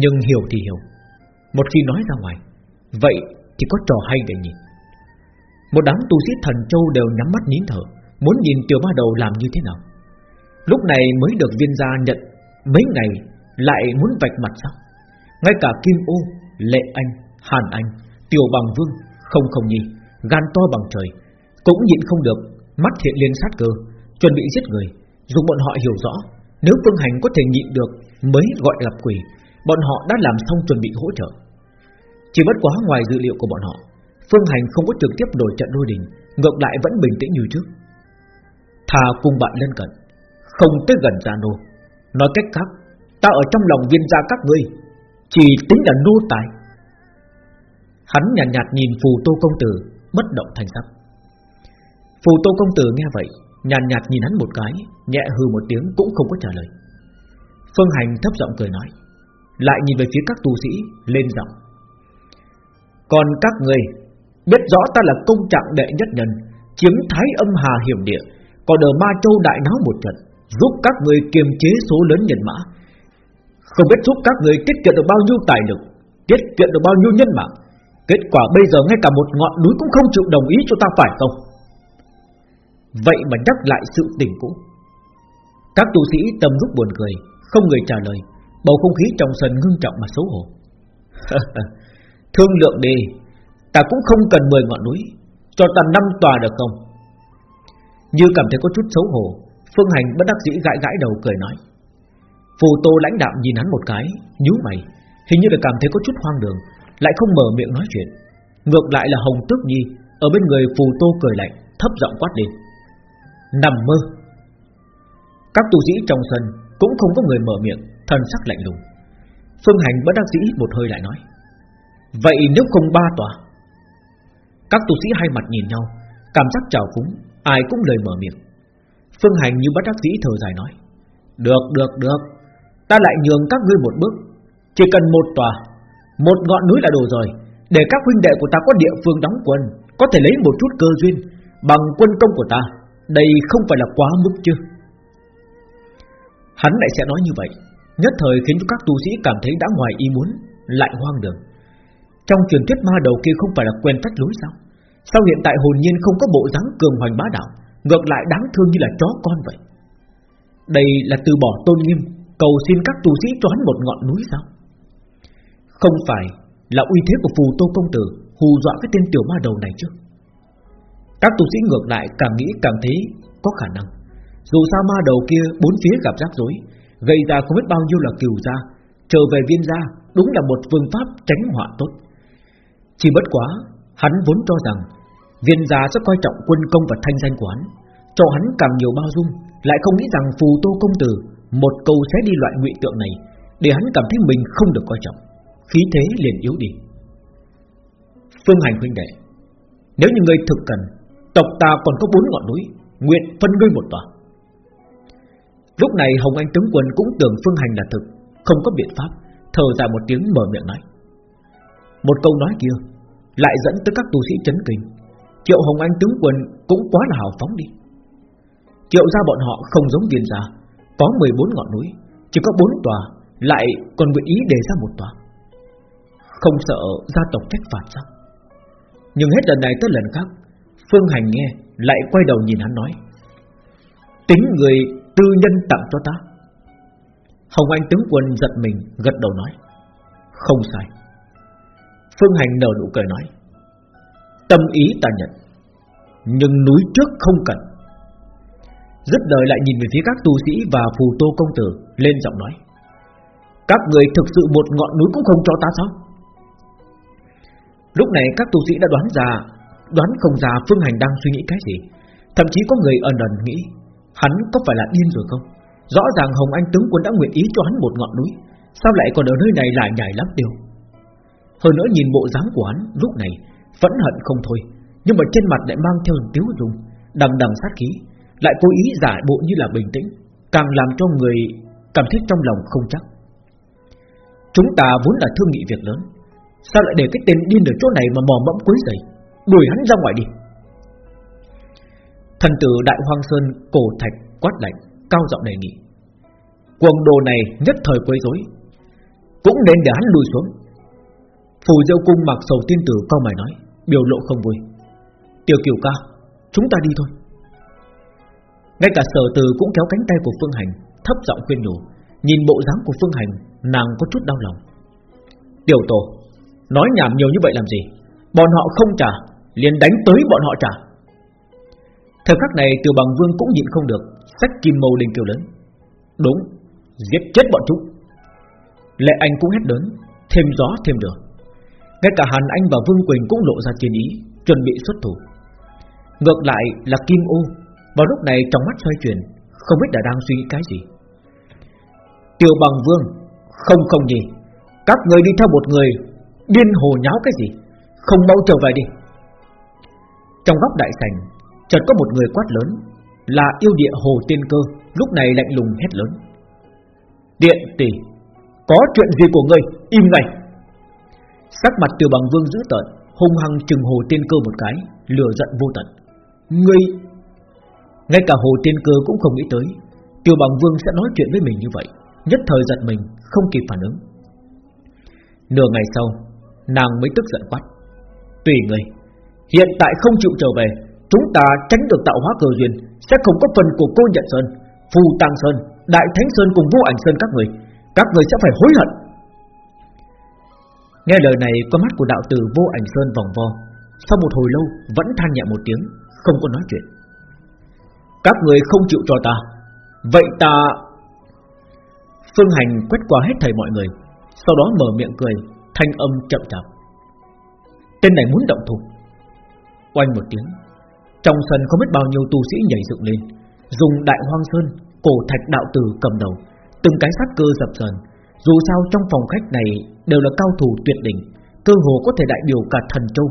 Nhưng hiểu thì hiểu, một khi nói ra ngoài, vậy thì có trò hay để nhìn. Một đám tu sĩ thần châu đều nhắm mắt nín thở, muốn nhìn tiểu ba đầu làm như thế nào. Lúc này mới được viên gia nhận mấy ngày lại muốn vạch mặt sao? Ngay cả Kim Ô, Lệ Anh, Hàn Anh Tiểu bằng vương Không không nhi Gan to bằng trời Cũng nhịn không được Mắt hiện lên sát cơ Chuẩn bị giết người Dùng bọn họ hiểu rõ Nếu Phương Hành có thể nhịn được Mới gọi gặp quỷ Bọn họ đã làm xong chuẩn bị hỗ trợ Chỉ bất quá ngoài dự liệu của bọn họ Phương Hành không có trực tiếp đổi trận đôi đỉnh, Ngược lại vẫn bình tĩnh như trước. Thà cùng bạn lên cận Không tới gần gia nô. Nói cách khác Ta ở trong lòng viên gia các ngươi Chỉ tính là nô tài. Hắn nhàn nhạt, nhạt nhìn phù tô công tử Bất động thành sắc. Phù tô công tử nghe vậy Nhàn nhạt, nhạt nhìn hắn một cái Nhẹ hư một tiếng cũng không có trả lời. Phương Hành thấp giọng cười nói Lại nhìn về phía các tu sĩ Lên giọng. Còn các người Biết rõ ta là công trạng đệ nhất nhân, Chiếm thái âm hà hiểm địa Còn ở Ma Châu đại náo một trận, Giúp các người kiềm chế số lớn nhân mã. Không biết giúp các người tiết kiệm được bao nhiêu tài lực, Tiết kiệm được bao nhiêu nhân mạng, Kết quả bây giờ ngay cả một ngọn núi cũng không chịu đồng ý cho ta phải không? Vậy mà nhắc lại sự tình cũ. Các tu sĩ tâm lúc buồn cười, Không người trả lời, Bầu không khí trong sân ngưng trọng mà xấu hổ. Thương lượng đi. Ta cũng không cần 10 ngọn núi, Cho ta năm tòa được không? Như cảm thấy có chút xấu hổ, Phương Hành bất đắc dĩ gãi gãi đầu cười nói. Phù Tô lãnh đạm nhìn hắn một cái, nhíu mày, Hình như là cảm thấy có chút hoang đường, Lại không mở miệng nói chuyện. Ngược lại là Hồng Tước Nhi, Ở bên người Phù Tô cười lạnh, Thấp giọng quát lên. Nằm mơ. Các tu sĩ trong sân Cũng không có người mở miệng, Thần sắc lạnh lùng. Phương Hành bất đắc dĩ một hơi lại nói. Vậy nếu không ba tòa các tu sĩ hai mặt nhìn nhau, Cảm giác trào phúng, Ai cũng lời mở miệng. Phương Hành như bất đắc dĩ thở dài nói, Được được được, Ta lại nhường các ngươi một bước. Chỉ cần một tòa, Một ngọn núi là đủ rồi, Để các huynh đệ của ta có địa phương đóng quân, Có thể lấy một chút cơ duyên Bằng quân công của ta, Đây không phải là quá mức chứ? Hắn lại sẽ nói như vậy, Nhất thời khiến cho các tu sĩ cảm thấy đã ngoài ý muốn, Lại hoang đường. Trong truyền thuyết ma đầu kia không phải là quen tách lối sao? Sao hiện tại hồn nhiên không có bộ dáng cường hoành bá đạo, Ngược lại đáng thương như là chó con vậy? Đây là từ bỏ tôn nghiêm, Cầu xin các tu sĩ choán một ngọn núi sao? Không phải Là uy thế của phù tô công tử Hù dọa cái tên tiểu ma đầu này chứ? Các tu sĩ ngược lại càng nghĩ càng thấy Có khả năng. Dù sao ma đầu kia bốn phía gặp rắc rối, Gây ra không biết bao nhiêu là kiều gia, Trở về viên gia Đúng là một phương pháp tránh họa tốt. Chỉ bất quá, Hắn vốn cho rằng, Viên gia rất coi trọng quân công và thanh danh của hắn. Cho hắn càng nhiều bao dung, Lại không nghĩ rằng phù tô công tử, Một câu sẽ đi loại ngụy tượng này, Để hắn cảm thấy mình không được coi trọng. Khí thế liền yếu đi. Phương hành huynh đệ, Nếu như ngươi thực cần, Tộc ta còn có bốn ngọn núi, Nguyện phân ngươi một tòa. Lúc này Hồng Anh tướng quân cũng tưởng Phương Hành là thực, Không có biện pháp, Thở dài một tiếng mở miệng nói. Một câu nói kia Lại dẫn tới các tu sĩ chấn kinh. Triệu Hồng Anh tướng quân cũng quá là hào phóng đi. Triệu ra bọn họ không giống viên gia, Có 14 ngọn núi, Chỉ có 4 tòa, Lại còn nguyện ý đề ra một tòa. Không sợ gia tộc trách phạt sao? Nhưng hết lần này tới lần khác, Phương Hành nghe, Lại quay đầu nhìn hắn nói, Tính người tư nhân tặng cho ta. Hồng Anh tướng quân giật mình, Gật đầu nói, Không sai. Phương Hành nở nụ cười nói, Tâm ý ta nhận, Nhưng núi trước không cần. Dứt đời lại nhìn về phía các tu sĩ Và phù tô công tử, Lên giọng nói, Các người thực sự một ngọn núi cũng không cho ta sao? Lúc này các tu sĩ đã đoán ra, Đoán không ra Phương Hành đang suy nghĩ cái gì. Thậm chí có người ẩn ẩn nghĩ, Hắn có phải là điên rồi không? Rõ ràng Hồng Anh tướng quân đã nguyện ý cho hắn một ngọn núi, Sao lại còn ở nơi này lại nhảy lắm điều? Hơn nữa nhìn bộ dáng của hắn, lúc này, Phẫn hận không thôi. Nhưng mà trên mặt lại mang theo tiếu dung, Đằng đằng sát khí, Lại cố ý giả bộ như là bình tĩnh, Càng làm cho người cảm thấy trong lòng không chắc. Chúng ta vốn là thương nghị việc lớn, Sao lại để cái tên điên ở chỗ này mà mò mẫm quấy rầy? Đuổi hắn ra ngoài đi. Thần tử Đại Hoang Sơn cổ thạch quát lạnh, Cao giọng đề nghị. Quần đồ này nhất thời quấy rối, Cũng nên để hắn lùi xuống. Phù Diêu Cung mặc sầu tiên tử cao mày nói, Biểu lộ không vui. Tiểu kiều ca, Chúng ta đi thôi. Ngay cả sở từ cũng kéo cánh tay của Phương Hành, Thấp giọng khuyên nhủ, Nhìn bộ dáng của Phương Hành, Nàng có chút đau lòng. Tiểu tổ, Nói nhảm nhiều như vậy làm gì? Bọn họ không trả, liền đánh tới bọn họ trả. Thời khắc này từ bằng vương cũng nhịn không được Sách kim mâu lên kêu lớn. Đúng, Giết chết bọn chúng. Lệ Anh cũng hét lớn, Thêm gió, thêm lửa. Ngay cả Hàn Anh và Vương Quỳnh cũng lộ ra chiến ý, Chuẩn bị xuất thủ. Ngược lại là Kim Ô, Vào lúc này trong mắt xoay chuyển, Không biết đã đang suy nghĩ cái gì. Tiểu bằng vương, Không không gì Các người đi theo một người, Điên hồ nháo cái gì? Không mau trở về đi. Trong góc đại sảnh, chợt có một người quát lớn, Là yêu địa hồ tiên cơ, Lúc này lạnh lùng hét lớn. Điện tỷ, Có chuyện gì của ngươi Im ngay. Sắc mặt tiểu bằng vương dữ tợn, Hung hăng chừng hồ tiên cơ một cái Lừa giận vô tận. Ngươi! Ngay cả hồ tiên cơ cũng không nghĩ tới, Tiểu bằng vương sẽ nói chuyện với mình như vậy, Nhất thời giật mình, Không kịp phản ứng. Nửa ngày sau, Nàng mới tức giận quát. Tùy người Hiện tại không chịu trở về, Chúng ta tránh được tạo hóa cơ duyên, Sẽ không có phần của cô nhận sơn, Phù Tăng Sơn, Đại Thánh Sơn cùng vô ảnh Sơn các người. Các người sẽ phải hối hận. Nghe lời này, Con mắt của đạo tử vô ảnh Sơn vòng vo. Sau một hồi lâu, vẫn than nhẹ một tiếng, Không có nói chuyện. Các người không chịu cho ta. Vậy ta Phương Hành quét qua hết thầy mọi người, Sau đó mở miệng cười, Thanh âm chậm chạp. Tên này muốn động thủ. Oanh một tiếng, Trong sân không biết bao nhiêu tu sĩ nhảy dựng lên, Dùng đại hoang sơn, Cổ thạch đạo tử cầm đầu, Từng cái sát cơ dập dần Dù sao trong phòng khách này Đều là cao thủ tuyệt đỉnh, Cơ hồ có thể đại biểu cả thần châu.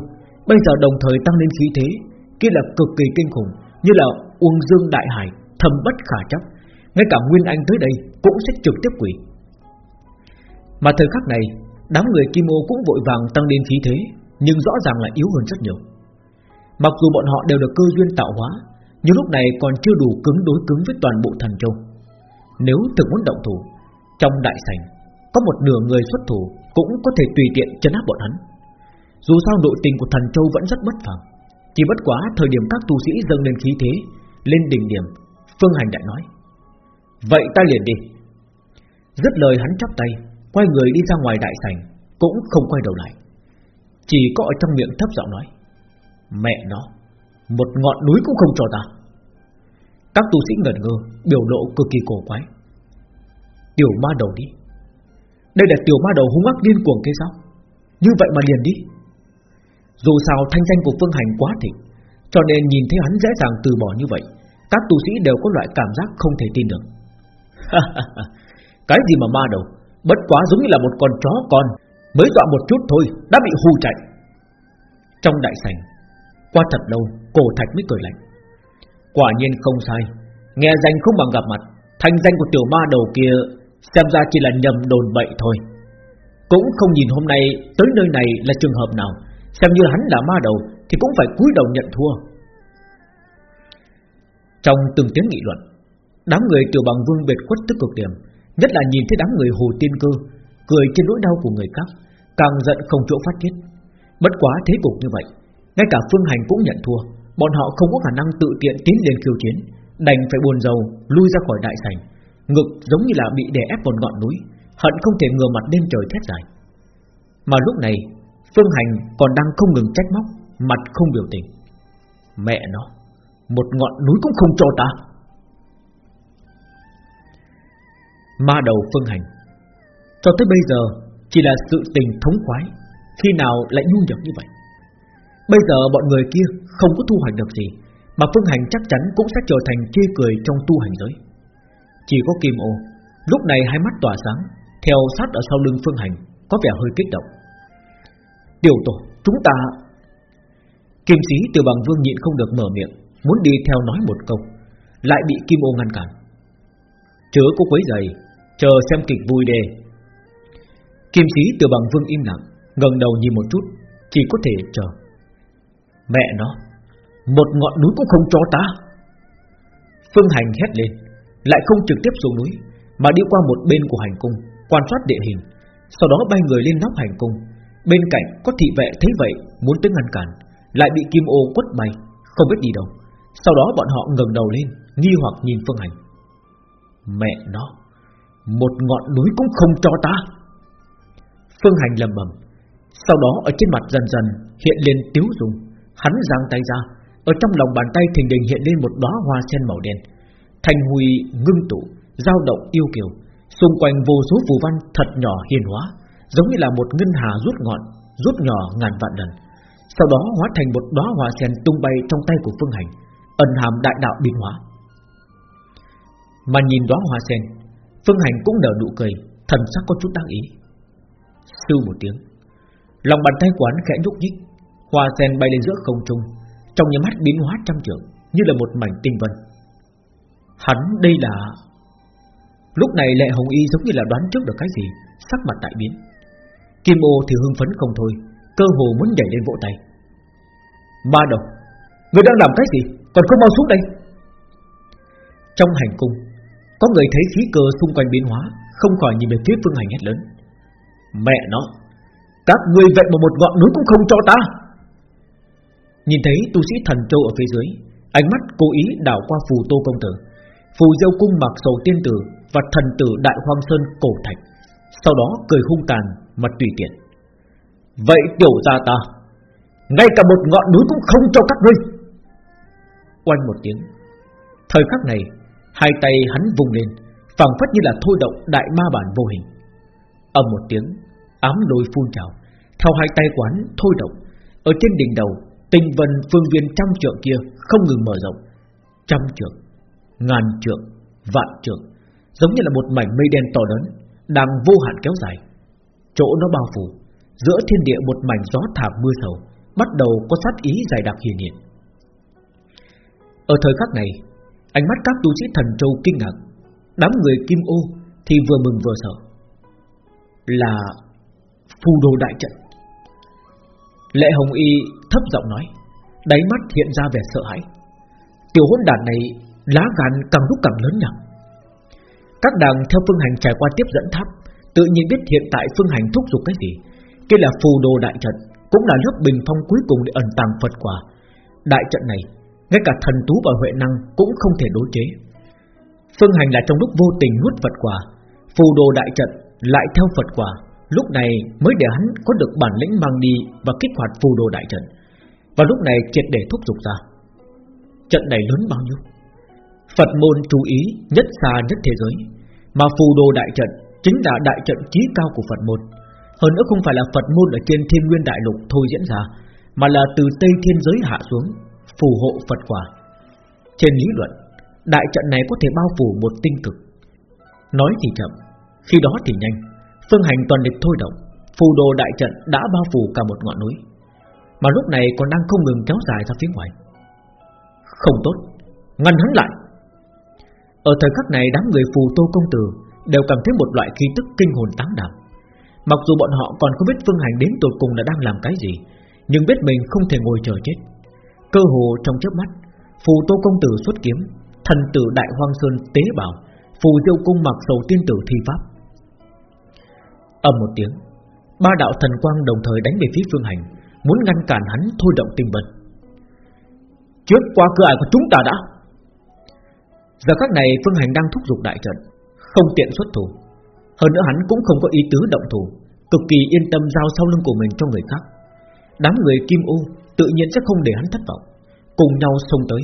Bây giờ đồng thời tăng lên khí thế, Kia là cực kỳ kinh khủng, Như là uông dương đại hải, Thâm bất khả chấp ngay cả Nguyên Anh tới đây Cũng sẽ trực tiếp quỷ. Mà thời khắc này, Đám người Kim Ô cũng vội vàng tăng lên khí thế, Nhưng rõ ràng là yếu hơn rất nhiều. Mặc dù bọn họ đều được cơ duyên tạo hóa, Nhưng lúc này còn chưa đủ cứng đối cứng với toàn bộ thần châu. Nếu thực muốn động thủ, Trong đại sảnh, Có một nửa người xuất thủ cũng có thể tùy tiện chấn áp bọn hắn. Dù sao nội tình của thần châu vẫn rất bất phàm. Chỉ bất quá thời điểm các tu sĩ dâng lên khí thế, Lên đỉnh điểm, Phương Hành đại nói, Vậy ta liền đi. Dứt lời hắn chắp tay, Quay người đi ra ngoài đại sảnh, Cũng không quay đầu lại. Chỉ có ở trong miệng thấp giọng nói, Mẹ nó, Một ngọn núi cũng không cho ta. Các tu sĩ ngẩn ngơ, Biểu lộ cực kỳ cổ quái. Tiểu ma đầu đi. Đây là tiểu ma đầu hung ác điên cuồng kia sao? Như vậy mà liền đi. Dù sao thanh danh của Phương Hành quá thịnh, Cho nên nhìn thấy hắn dễ dàng từ bỏ như vậy, Các tu sĩ đều có loại cảm giác không thể tin được. Cái gì mà ma đầu? Bất quá giống như là một con chó con, Mới dọa một chút thôi, Đã bị hù chạy. Trong đại sảnh, Qua thật lâu, cổ thạch mới cười lạnh. Quả nhiên không sai, Nghe danh không bằng gặp mặt, thanh danh của tiểu ma đầu kia Xem ra chỉ là nhầm đồn bậy thôi. Cũng không nhìn hôm nay Tới nơi này là trường hợp nào. Xem như hắn là ma đầu Thì cũng phải cúi đầu nhận thua. Trong từng tiếng nghị luận, Đám người tiểu bằng vương biệt quất tức cực điểm, Nhất là nhìn thấy đám người hồ tiên cơ, Cười trên nỗi đau của người khác, Càng giận không chỗ phát tiết. Bất quá thế cục như vậy, Ngay cả phương hành cũng nhận thua. Bọn họ không có khả năng tự tiện tiến lên khiêu chiến, Đành phải buồn rầu lui ra khỏi đại sảnh. Ngực giống như là bị đè ép một ngọn núi, Hận không thể ngừa mặt đêm trời thét dài. Mà lúc này, Phương Hành còn đang không ngừng trách móc, Mặt không biểu tình. Mẹ nó, Một ngọn núi cũng không cho ta. Ma đầu phương hành, Cho tới bây giờ Chỉ là sự tình thống khoái, Khi nào lại nhu nhược như vậy? Bây giờ bọn người kia không có thu hoạch được gì, Mà phương hành chắc chắn cũng sẽ trở thành chê cười trong tu hành giới. Chỉ có Kim ô. Lúc này hai mắt tỏa sáng, Theo sát ở sau lưng phương hành, Có vẻ hơi kích động. Tiểu tổ, chúng ta Kim sĩ từ bằng vương nhịn không được mở miệng, Muốn đi theo nói một câu, Lại bị Kim ô ngăn cản. Chớ có quấy giày Chờ xem kịch vui đề Kim sĩ từ bằng vương im lặng, ngẩng đầu nhìn một chút, Chỉ có thể chờ. Mẹ nó, Một ngọn núi cũng không cho ta. Phương hành hét lên. Lại không trực tiếp xuống núi, Mà đi qua một bên của hành cung, Quan sát địa hình. Sau đó bay người lên nóc hành cung. Bên cạnh có thị vệ thấy vậy, Muốn tới ngăn cản, Lại bị kim ô quất bay, Không biết đi đâu. Sau đó bọn họ ngẩng đầu lên, Nghi hoặc nhìn Phương Hành. Mẹ nó, Một ngọn núi cũng không cho ta. Phương Hành lầm bầm. Sau đó ở trên mặt dần dần Hiện lên tiếu dung. Hắn giang tay ra, Ở trong lòng bàn tay thình lình hiện lên một đóa hoa sen màu đen thanh huy ngưng tụ dao động yêu kiều, xung quanh vô số phù văn thật nhỏ hiền hóa, giống như là một ngân hà rút ngọn, rút nhỏ ngàn vạn lần. Sau đó hóa thành một đóa hoa sen tung bay trong tay của Phương Hành, ẩn hàm đại đạo biến hóa. Mà nhìn đóa hoa sen, Phương Hành cũng nở nụ cười, thần sắc có chút đáng ý. Sư một tiếng, lòng bàn tay quán khẽ nhúc nhích, hoa sen bay lên giữa không trung, trong nhà mắt biến hóa trăm trưởng như là một mảnh tinh vân. Hắn đây là Lúc này Lệ Hồng Y giống như là đoán trước được cái gì, Sắc mặt đại biến. Kim ô thì hưng phấn không thôi, Cơ hồ muốn nhảy lên vỗ tay. Ma đầu Người đang làm cái gì? Còn không mau xuống đây. Trong hành cung, Có người thấy khí cơ xung quanh biến hóa, Không khỏi nhìn về phía phương hành hết lớn. Mẹ nó, Các người vậy mà một ngọn núi cũng không cho ta. Nhìn thấy tu sĩ thần châu ở phía dưới, Ánh mắt cố ý đảo qua phù tô công tử. Phù diêu cung mặc sầu tiên tử Và thần tử đại hoang sơn cổ thạch, Sau đó cười hung tàn Mà tùy tiện. Vậy tiểu gia ta, Ngay cả một ngọn núi cũng không cho các ngươi. Oanh một tiếng, Thời khắc này, Hai tay hắn vùng lên, phảng phất như là thôi động đại ma bản vô hình. Âm một tiếng, Ám lôi phun trào, Theo hai tay quán thôi động, Ở trên đỉnh đầu, Tinh vân phương viên trăm trượng kia Không ngừng mở rộng, Trăm trượng ngàn trượng, vạn trượng, giống như là một mảnh mây đen to lớn đang vô hạn kéo dài. Chỗ nó bao phủ, giữa thiên địa một mảnh gió thảm mưa sầu, bắt đầu có sát ý dài đặc hiển hiện. Ở thời khắc này, ánh mắt các tu sĩ thần châu kinh ngạc, đám người kim ô thì vừa mừng vừa sợ. Là phù đồ đại trận. Lệ Hồng Y thấp giọng nói, đáy mắt hiện ra vẻ sợ hãi. Tiểu hỗn đàn này lá gan càng lúc càng lớn nhỉ? Các đàng theo phương hành trải qua tiếp dẫn tháp, Tự nhiên biết hiện tại phương hành thúc giục cái gì. Kia là phù đồ đại trận, Cũng là lớp bình phong cuối cùng để ẩn tàng Phật quả. Đại trận này, Ngay cả thần tú và huệ năng cũng không thể đối chế. Phương hành là trong lúc vô tình nuốt Phật quả, Phù đồ đại trận lại theo Phật quả. Lúc này mới để hắn có được bản lĩnh mang đi Và kích hoạt phù đồ đại trận. Và lúc này triệt để thúc giục ra. Trận này lớn bao nhiêu? Phật môn chú ý nhất xa nhất thế giới. Mà phù đồ đại trận Chính là đại trận trí cao của Phật môn. Hơn nữa không phải là Phật môn ở trên thiên nguyên đại lục thôi diễn ra, Mà là từ Tây Thiên giới hạ xuống, Phù hộ Phật quả. Trên lý luận, Đại trận này có thể bao phủ một tinh cực. Nói thì chậm, Khi đó thì nhanh, Phương hành toàn lực thôi động, Phù đồ đại trận đã bao phủ cả một ngọn núi. Mà lúc này còn đang không ngừng kéo dài ra phía ngoài. Không tốt, Ngăn hắn lại ở thời khắc này đám người phù tô công tử Đều cảm thấy một loại khí tức kinh hồn táng đảm Mặc dù bọn họ còn không biết Phương Hành đến tột cùng là đang làm cái gì, Nhưng biết mình không thể ngồi chờ chết. Cơ hồ trong chớp mắt, Phù tô công tử xuất kiếm, Thần tử đại hoang sơn tế bảo Phù diêu cung mặc sầu tiên tử thi pháp. Ầm một tiếng, Ba đạo thần quang đồng thời đánh về phía Phương Hành, Muốn ngăn cản hắn thôi động tinh vân Trước qua cửa ải của chúng ta đã Giờ các này Phương Hành đang thúc giục đại trận Không tiện xuất thủ. Hơn nữa hắn cũng không có ý tứ động thủ Cực kỳ yên tâm giao sau lưng của mình cho người khác. Đám người Kim Ô Tự nhiên sẽ không để hắn thất vọng. Cùng nhau xông tới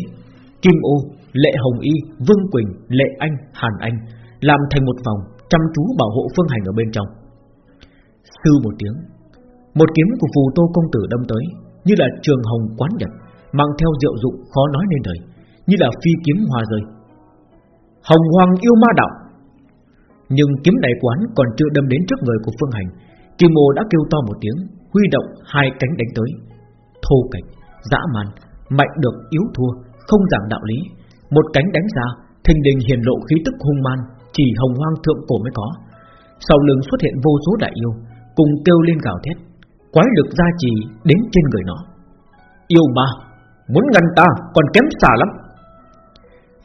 Kim Ô, Lệ Hồng Y, Vương Quỳnh, Lệ Anh, Hàn Anh Làm thành một vòng Chăm chú bảo hộ Phương Hành ở bên trong. Sư một tiếng Một kiếm của phù tô công tử đâm tới Như là trường hồng quán nhật Mang theo diệu dụng khó nói nên lời Như là phi kiếm hòa rơi Hồng Hoàng yêu ma đạo. Nhưng kiếm đại quán còn chưa đâm đến trước người của Phương Hành. Kim Mô đã kêu to một tiếng Huy động hai cánh đánh tới. Thô kịch dã man Mạnh được yếu thua, không giảng đạo lý. Một cánh đánh ra Thình đình hiền lộ khí tức hung man Chỉ hồng hoang thượng cổ mới có. Sau lưng xuất hiện vô số đại yêu Cùng kêu lên gào thét. Quái lực gia trì đến trên người nó. Yêu ma Muốn ngăn ta còn kém xa lắm.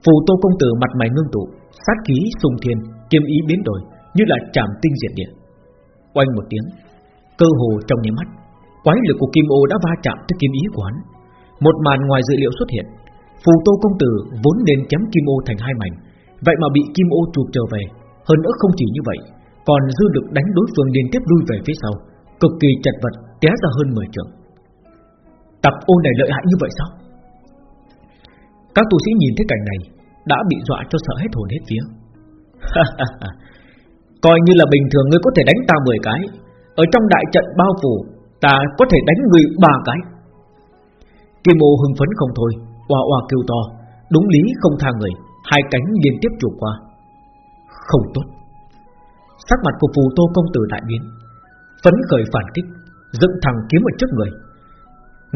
Phù Tô công tử mặt mày ngưng tụ, sát khí sùng thiên, kiếm ý biến đổi, như là chạm tinh diệt địa. Oanh một tiếng, cơ hồ trong nháy mắt, quái lực của Kim Ô đã va chạm tới kiếm ý của hắn. Một màn ngoài dự liệu xuất hiện, Phù Tô công tử vốn nên chém Kim Ô thành hai mảnh, vậy mà bị Kim Ô chụp trở về. Hơn nữa không chỉ như vậy, còn dư lực đánh đối phương liên tiếp lui về phía sau, cực kỳ chật vật, té ra hơn 10 trượng. Tập ô này lợi hại như vậy sao? Các tu sĩ nhìn thấy cảnh này, Đã bị dọa cho sợ hết hồn hết vía. Coi như là bình thường, ngươi có thể đánh ta 10 cái. Ở trong đại trận bao phủ, Ta có thể đánh ngươi ba cái. Kim ô hưng phấn không thôi, Oa oa kêu to. Đúng lý, không tha người, Hai cánh liên tiếp chụp qua. Không tốt. Sắc mặt của phù tô công tử đại biến. Phấn khởi phản kích, Dựng thẳng kiếm ở trước người.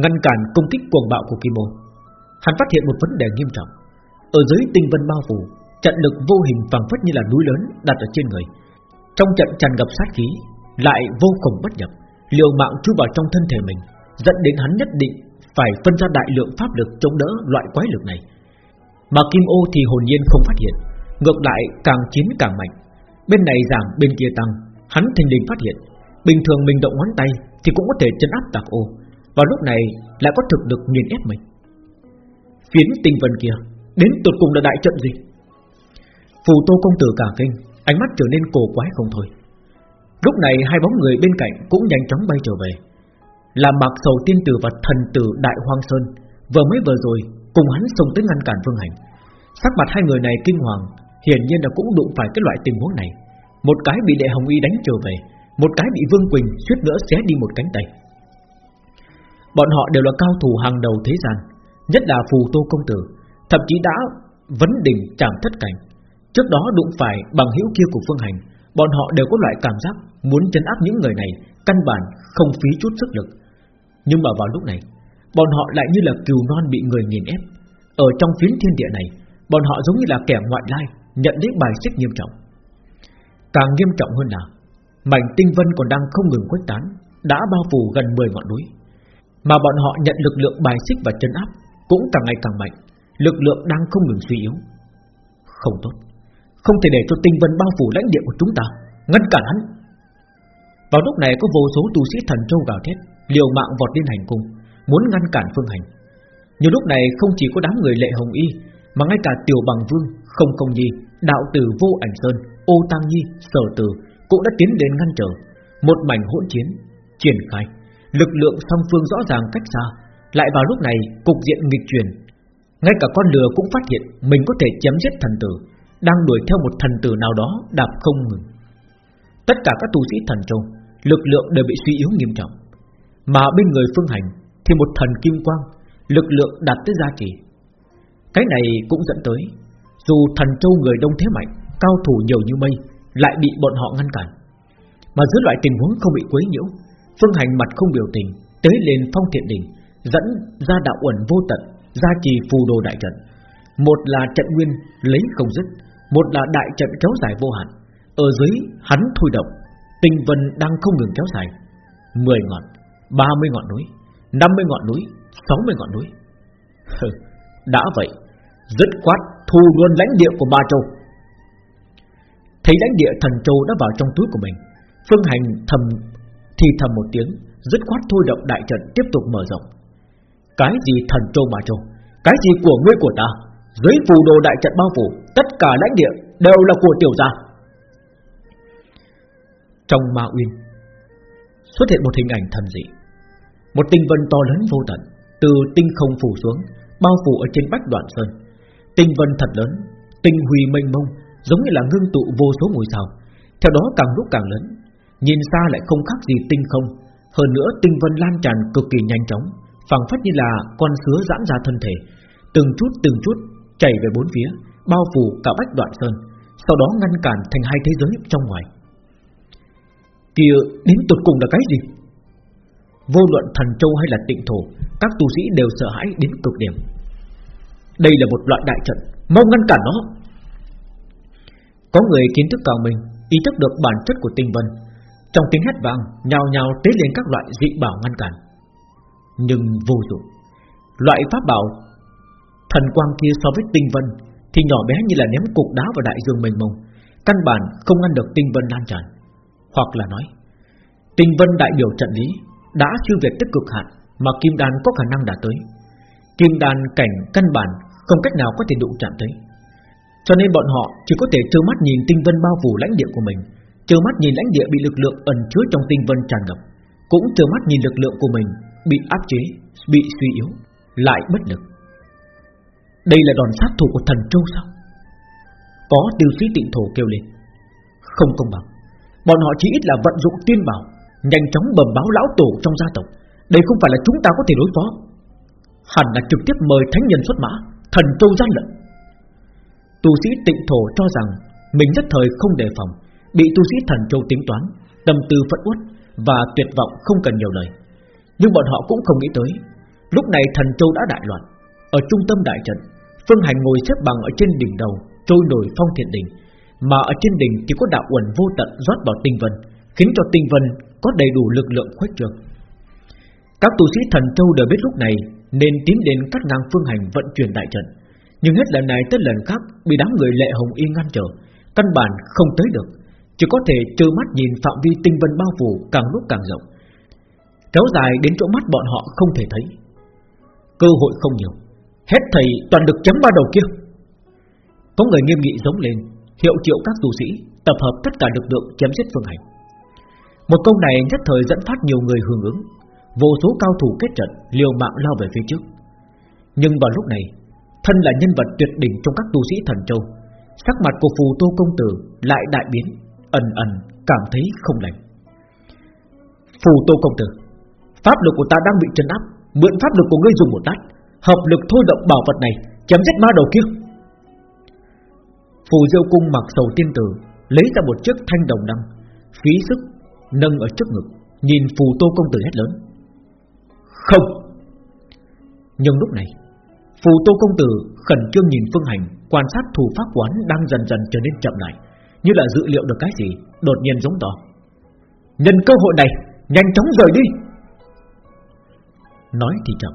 Ngăn cản công kích cuồng bạo của Kim ô. Hắn phát hiện một vấn đề nghiêm trọng. Ở dưới tinh vân bao phủ, Trận lực vô hình phẳng phất như là núi lớn đặt ở trên người. Trong trận tràn ngập sát khí, Lại vô cùng bất nhập, Liều mạng chui vào trong thân thể mình, Dẫn đến hắn nhất định phải phân ra đại lượng pháp lực chống đỡ loại quái lực này. Mà Kim ô thì hồn nhiên không phát hiện, Ngược lại càng chiến càng mạnh. Bên này giảm, bên kia tăng, Hắn thình lình phát hiện, Bình thường mình động ngón tay Thì cũng có thể chân áp tạc ô, Và lúc này lại có thực lực nghiền ép mình. Phiến tinh vân kia. Đến tột cùng là đại trận gì? Phù tô công tử cả kinh, Ánh mắt trở nên cổ quái không thôi. Lúc này hai bóng người bên cạnh Cũng nhanh chóng bay trở về. Là mặc sầu tiên tử và thần tử Đại Hoang Sơn, Vừa mới vừa rồi Cùng hắn xông tới ngăn cản Vương Hành. Sắc mặt hai người này kinh hoàng, Hiển nhiên là cũng đụng phải cái loại tình huống này. Một cái bị đệ hồng y đánh trở về, Một cái bị Vương Quỳnh suýt nữa xé đi một cánh tay. Bọn họ đều là cao thủ hàng đầu thế gian Nhất là phù tô công tử, Thậm chí đã vấn đỉnh chạm thất cảnh. Trước đó đụng phải bằng hữu kia của Phương Hành, Bọn họ đều có loại cảm giác Muốn chấn áp những người này, Căn bản không phí chút sức lực. Nhưng mà vào lúc này, Bọn họ lại như là cừu non bị người nhìn ép. Ở trong phiến thiên địa này, Bọn họ giống như là kẻ ngoại lai, Nhận lấy bài xích nghiêm trọng. Càng nghiêm trọng hơn là, Mảnh tinh vân còn đang không ngừng khuếch tán, Đã bao phủ gần 10 ngọn núi. Mà bọn họ nhận lực lượng bài xích và chân áp cũng càng ngày càng mạnh, Lực lượng đang không ngừng suy yếu. Không tốt, Không thể để cho tinh vân bao phủ lãnh địa của chúng ta, Ngăn cản hắn. Vào lúc này có vô số tu sĩ thần châu gào thét, Liều mạng vọt lên hành cung, Muốn ngăn cản phương hành. Nhưng lúc này không chỉ có đám người lệ hồng y, Mà ngay cả tiểu bằng vương, Không công nhi, Đạo tử vô ảnh sơn, Ô tăng nhi, Sở tử Cũng đã tiến đến ngăn trở. Một mảnh hỗn chiến, Triển khai, Lực lượng song phương rõ ràng cách xa lại vào lúc này, Cục diện nghịch chuyển. Ngay cả con lừa cũng phát hiện Mình có thể chém giết thần tử, Đang đuổi theo một thần tử nào đó đạp không ngừng. Tất cả các tu sĩ thần châu, Lực lượng đều bị suy yếu nghiêm trọng. Mà bên người phương hành Thì một thần kim quang, Lực lượng đạt tới gia trì. Cái này cũng dẫn tới, Dù thần châu người đông thế mạnh, Cao thủ nhiều như mây, Lại bị bọn họ ngăn cản. Mà dưới loại tình huống không bị quấy nhiễu, Phương hành mặt không biểu tình tới lên phong thiện đỉnh. Dẫn ra đạo uẩn vô tận gia trì phù đồ đại trận. Một là trận nguyên lấy không dứt, Một là đại trận kéo dài vô hạn. Ở dưới, hắn thôi động, Tinh vân đang không ngừng kéo dài. 10 ngọn 30 ngọn núi 50 ngọn núi 60 ngọn núi. Đã vậy, Dứt quát thu luôn lãnh địa của ba châu. Thấy lãnh địa thần châu đã vào trong túi của mình, Phương hành thầm Thì thầm một tiếng, Dứt khoát thôi động đại trận tiếp tục mở rộng cái gì thần châu mà châu? Cái gì của ngươi của ta? Dưới phù đồ đại trận bao phủ, Tất cả lãnh địa đều là của tiểu gia. Trong ma uyên, Xuất hiện một hình ảnh thần dị. Một tinh vân to lớn vô tận, Từ tinh không phủ xuống, Bao phủ ở trên bách đoạn sơn. Tinh vân thật lớn, Tinh huy mênh mông, Giống như là ngưng tụ vô số ngôi sao. Theo đó càng lúc càng lớn, Nhìn xa lại không khác gì tinh không. Hơn nữa tinh vân lan tràn cực kỳ nhanh chóng phẳng phất như là con sứa giãn ra thân thể, từng chút từng chút chảy về bốn phía, bao phủ cả bách đoạn sơn, sau đó ngăn cản thành hai thế giới trong ngoài. Kia đến tột cùng là cái gì? Vô luận thần châu hay là tịnh thổ, các tu sĩ đều sợ hãi đến cực điểm. Đây là một loại đại trận, mau ngăn cản nó. Có người kiến thức cao mình, ý thức được bản chất của tinh vân, trong tiếng hét vang, nhào nhào tế lên các loại dị bảo ngăn cản nhưng vô dụng. Loại pháp bảo thần quang kia so với tinh vân thì nhỏ bé như là ném cục đá vào đại dương mênh mông, căn bản không ngăn được tinh vân lan tràn. Hoặc là nói, tinh vân đại biểu trận lý đã siêu việt tích cực hạn mà kim đan có khả năng đạt tới. Kim đan cảnh căn bản không cách nào có thể đụng chạm tới. Cho nên bọn họ chỉ có thể trơ mắt nhìn tinh vân bao phủ lãnh địa của mình, trơ mắt nhìn lãnh địa bị lực lượng ẩn chứa trong tinh vân tràn ngập, cũng trơ mắt nhìn lực lượng của mình bị áp chế, bị suy yếu, lại bất lực. Đây là đòn sát thủ của thần châu sao? Có tiêu sĩ tịnh thổ kêu lên. Không công bằng. Bọn họ chỉ ít là vận dụng tiên bảo Nhanh chóng bầm báo lão tổ trong gia tộc. Đây không phải là chúng ta có thể đối phó. Hẳn là trực tiếp mời thánh nhân xuất mã Thần châu gian lận. Tu sĩ tịnh thổ cho rằng Mình nhất thời không đề phòng Bị tu sĩ thần châu tính toán Tâm tư phẫn uất Và tuyệt vọng không cần nhiều lời. Nhưng bọn họ cũng không nghĩ tới. Lúc này thần châu đã đại loạn. Ở trung tâm đại trận, Phương Hành ngồi xếp bằng ở trên đỉnh đầu, Trôi nổi phong thiện đỉnh Mà ở trên đỉnh thì có đạo uẩn vô tận rót vào tinh vân, Khiến cho tinh vân có đầy đủ lực lượng khuếch trường Các tu sĩ thần châu đều biết lúc này Nên tiến đến cắt ngang Phương Hành vận chuyển đại trận. Nhưng hết lần này tới lần khác, Bị đám người lệ hồng y ngăn trở, Căn bản không tới được. Chỉ có thể trơ mắt nhìn phạm vi tinh vân bao phủ Càng lúc càng rộng. Kéo dài đến chỗ mắt bọn họ không thể thấy. Cơ hội không nhiều, Hết thầy toàn được chấm ba đầu kia. Có người nghiêm nghị giống lên, Hiệu triệu các tu sĩ, Tập hợp tất cả lực lượng chém giết phương hành. Một câu này nhất thời dẫn phát nhiều người hưởng ứng, Vô số cao thủ kết trận Liều mạng lao về phía trước. Nhưng vào lúc này, Thân là nhân vật tuyệt đỉnh trong các tu sĩ thần châu, Sắc mặt của phù tô công tử Lại đại biến, Ẩn ẩn cảm thấy không lành. Phù tô công tử Pháp lực của ta đang bị trấn áp. Mượn pháp lực của ngươi dùng một lát. Hợp lực thôi động bảo vật này chấm dứt ma đầu kia. Phù diêu cung mặc sầu tiên tử, Lấy ra một chiếc thanh đồng đăng, Phí sức nâng ở trước ngực, Nhìn phù tô công tử hét lớn. Không! Nhưng lúc này, Phù tô công tử khẩn trương nhìn phương hành, Quan sát thủ pháp quán đang dần dần trở nên chậm lại, Như là dự liệu được cái gì Đột nhiên giống to. Nhân cơ hội này, Nhanh chóng rời đi! Nói thì chậm.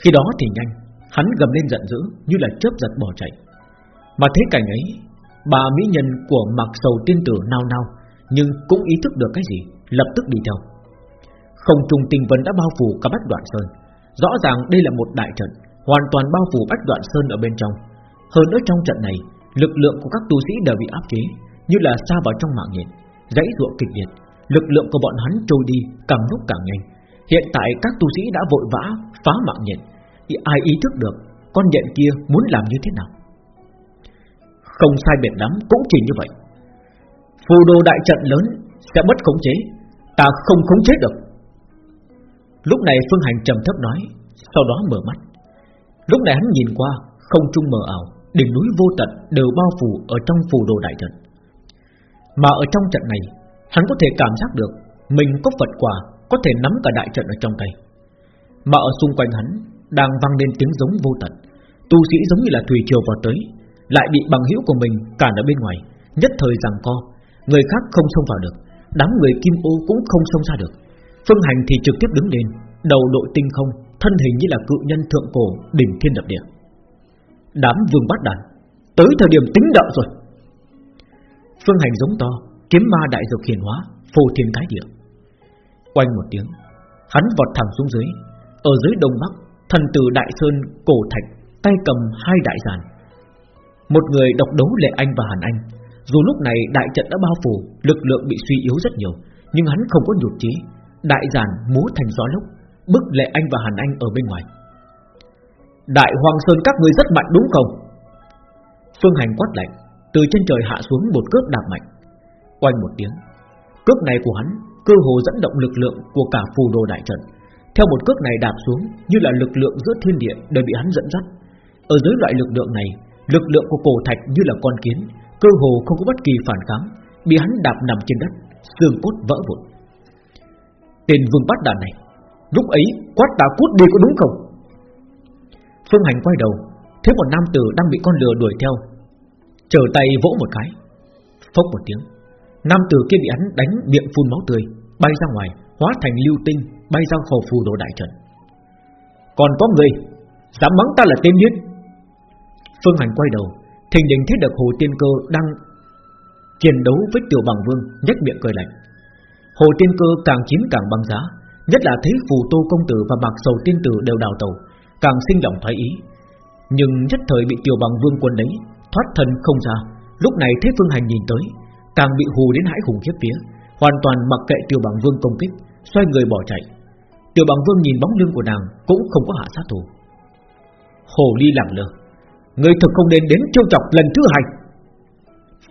Khi đó thì nhanh, Hắn gầm lên giận dữ như là chớp giật bỏ chạy. Mà thế cảnh ấy, Bà mỹ nhân của mặc sầu tiên tử nao nao, Nhưng cũng ý thức được cái gì, Lập tức đi theo. Không trùng tình vấn đã bao phủ cả bách đoạn sơn. Rõ ràng đây là một đại trận, Hoàn toàn bao phủ bách đoạn sơn ở bên trong. Hơn nữa trong trận này, Lực lượng của các tu sĩ đều bị áp chế, Như là xa vào trong mạng nhện, Dãy ruộng kịch liệt. Lực lượng của bọn hắn trôi đi càng lúc càng nhanh. Hiện tại các tu sĩ đã vội vã phá mạng nhện. Ai ý thức được Con nhện kia muốn làm như thế nào? Không sai biệt lắm Cũng chỉ như vậy. Phù đồ đại trận lớn sẽ bất khống chế, Ta không khống chế được. Lúc này Phương Hành trầm thấp nói, Sau đó mở mắt. Lúc này hắn nhìn qua Không trung mờ ảo, Đỉnh núi vô tận đều bao phủ Ở trong phù đồ đại trận. Mà ở trong trận này, Hắn có thể cảm giác được Mình có Phật quả có thể nắm cả đại trận ở trong tay. Mà ở xung quanh hắn, Đang vang lên tiếng giống vô tận. Tu sĩ giống như là thủy triều vào tới, Lại bị bằng hữu của mình cản ở bên ngoài. Nhất thời rằng co, Người khác không xông vào được, Đám người kim ô cũng không xông ra được. Phương hành thì trực tiếp đứng lên, Đầu đội tinh không, Thân hình như là cự nhân thượng cổ, đỉnh thiên đập địa. Đám vương bát đàn, Tới thời điểm tính đợi rồi. Phương hành giống to, Kiếm ma đại dược hiền hóa Phù thiên cái địa. Quanh một tiếng. Hắn vọt thẳng xuống dưới. Ở dưới đông bắc, Thần tử đại sơn cổ thạch Tay cầm hai đại giàn. Một người độc đấu lệ anh và hàn anh. Dù lúc này đại trận đã bao phủ, Lực lượng bị suy yếu rất nhiều, Nhưng hắn không có nhụt chí. Đại giàn múa thành gió lốc, Bức lệ anh và hàn anh ở bên ngoài. Đại Hoàng Sơn, các người rất mạnh đúng không? Phương Hành quát lạnh, Từ trên trời hạ xuống một cước đạp mạnh. Quanh một tiếng, Cước này của hắn cơ hồ dẫn động lực lượng của cả phù đồ đại trận. Theo một cước này đạp xuống Như là lực lượng giữa thiên địa đều bị hắn dẫn dắt. Ở dưới loại lực lượng này, Lực lượng của cổ thạch như là con kiến, Cơ hồ không có bất kỳ phản kháng, Bị hắn đạp nằm trên đất, Xương cốt vỡ vụn. Tên vương bát đàn này, Lúc ấy quát ta cút đi có đúng không? Phương Hành quay đầu, Thấy một nam tử đang bị con lừa đuổi theo, Trở tay vỗ một cái, Phốc một tiếng. Nam tử kia bị hắn đánh miệng phun máu tươi, Bay ra ngoài, Hóa thành lưu tinh, Bay ra khẩu phù đồ đại trận. Còn có người, Dám mắng ta là tên điên Phương Hành quay đầu, Thình lình thấy được Hồ Tiên Cơ đang chiến đấu với Tiểu Bằng Vương, nhếch miệng cười lạnh. Hồ Tiên Cơ càng chiến càng băng giá, Nhất là thấy phù tô công tử và mặc sầu tiên tử đều đào tàu Càng sinh lòng thoái ý. Nhưng nhất thời bị tiểu bằng vương quân đấy Thoát thân không ra, Lúc này thấy phương hành nhìn tới Càng bị hù đến hãi hùng khiếp phía, Hoàn toàn mặc kệ tiểu bằng vương công kích, Xoay người bỏ chạy. Tiểu bằng vương nhìn bóng lưng của nàng Cũng không có hạ sát thủ. Hồ ly lẳng lơ, Người thực không nên đến trêu chọc lần thứ hai.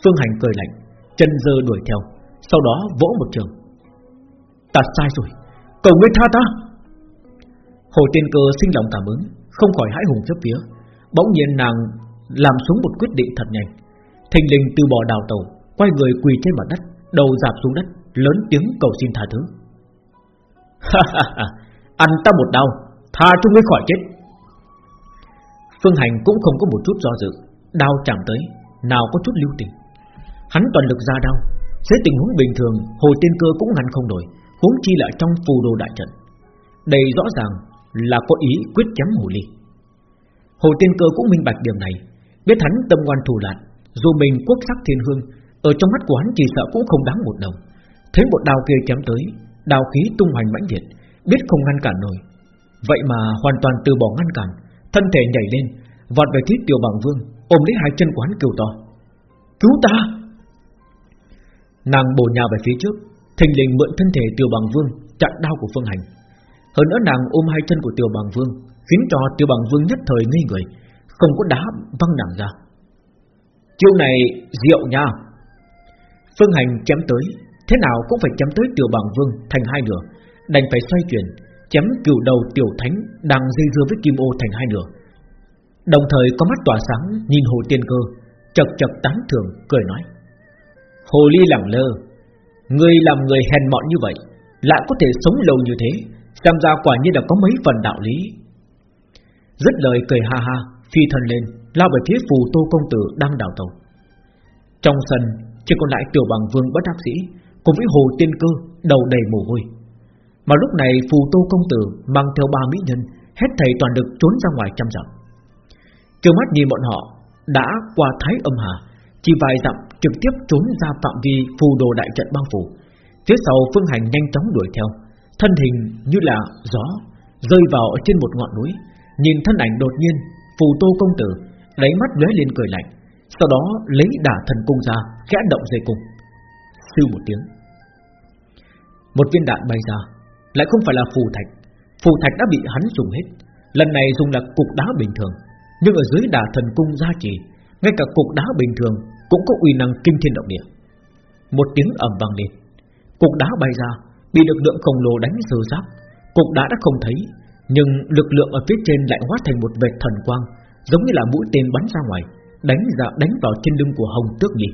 Phương Hành cười lạnh, Chân dơ đuổi theo, Sau đó vỗ một trường. Ta sai rồi, Cầu ngươi tha ta. Hồ Tiên Cơ sinh lòng cảm ứng, Không khỏi hãi hùng chấp phía. Bỗng nhiên nàng làm xuống một quyết định thật nhanh. Thình lình từ bỏ đào tàu Quay người quỳ trên mặt đất, Đầu dạp xuống đất, Lớn tiếng cầu xin tha thứ. Ha ha ha, Ăn ta một đau, Tha cho ngươi khỏi chết. Phương Hành cũng không có một chút do dự, Đau chạm tới, Nào có chút lưu tình. Hắn toàn lực ra đau, Dưới tình huống bình thường, Hồ Tiên Cơ cũng ngăn không nổi, Huống chi lại trong phù đồ đại trận. Đây rõ ràng là có ý quyết chém hồ ly. Hồ Tiên Cơ cũng minh bạch điểm này, Biết hắn tâm ngoan thủ lạn Dù mình quốc sắc thiên hương ở trong mắt của hắn chỉ sợ cũng không đáng một đồng. Thấy một đao kia chém tới, Đao khí tung hoành mãnh liệt, Biết không ngăn cản nổi. Vậy mà hoàn toàn từ bỏ ngăn cản, Thân thể nhảy lên, Vọt về phía tiểu bằng vương, Ôm lấy hai chân của hắn kêu to. Cứu ta! Nàng bổ nhào về phía trước, Thình lình mượn thân thể tiểu bằng vương Chặn đao của phương hành. Hơn nữa nàng ôm hai chân của tiểu bằng vương, Khiến cho tiểu bằng vương nhất thời ngây người, Không có đá văng nàng ra. Chiêu này diệu nha. Phương hành chém tới. Thế nào cũng phải chém tới tiểu bảng vương Thành hai nửa. Đành phải xoay chuyển, Chém cửu đầu tiểu thánh Đang dây dưa với kim ô thành hai nửa. Đồng thời có mắt tỏa sáng, Nhìn hồ tiên cơ, Chật chật tán thường cười nói. Hồ ly lẳng lơ, người làm người hèn mọn như vậy, Lại có thể sống lâu như thế, Xem ra quả nhiên là có mấy phần đạo lý. Rất lời cười ha ha, Phi thân lên, Lao về phía phù tô công tử đang đào tàu Trong sân chỉ còn lại tiểu bằng vương bất đắc dĩ, Cùng với hồ tiên cơ đầu đầy mồ hôi. Mà lúc này phù tô công tử Mang theo ba mỹ nhân, Hết thầy toàn lực trốn ra ngoài trăm dặm. Trơ mắt nhìn bọn họ, Đã qua thái âm hà, Chỉ vài dặm trực tiếp trốn ra phạm vi phù đồ đại trận bao phủ. Phía sau phương hành nhanh chóng đuổi theo, Thân hình như là gió, Rơi vào trên một ngọn núi. Nhìn thân ảnh đột nhiên, Phù tô công tử Lấy mắt lóe lên cười lạnh. Sau đó lấy đả thần cung ra, Khẽ động dây cung. Sư một tiếng. Một viên đạn bay ra, Lại không phải là phù thạch. Phù thạch đã bị hắn dùng hết. Lần này dùng là cục đá bình thường. Nhưng ở dưới đả thần cung gia trì, Ngay cả cục đá bình thường Cũng có uy năng kinh thiên động địa. Một tiếng ầm vang lên. Cục đá bay ra, Bị lực lượng khổng lồ đánh sơ sát Cục đá đã không thấy, Nhưng lực lượng ở phía trên lại hóa thành một vệt thần quang, Giống như là mũi tên bắn ra ngoài. Đánh ra đánh vào trên lưng của Hồng Tước Nhi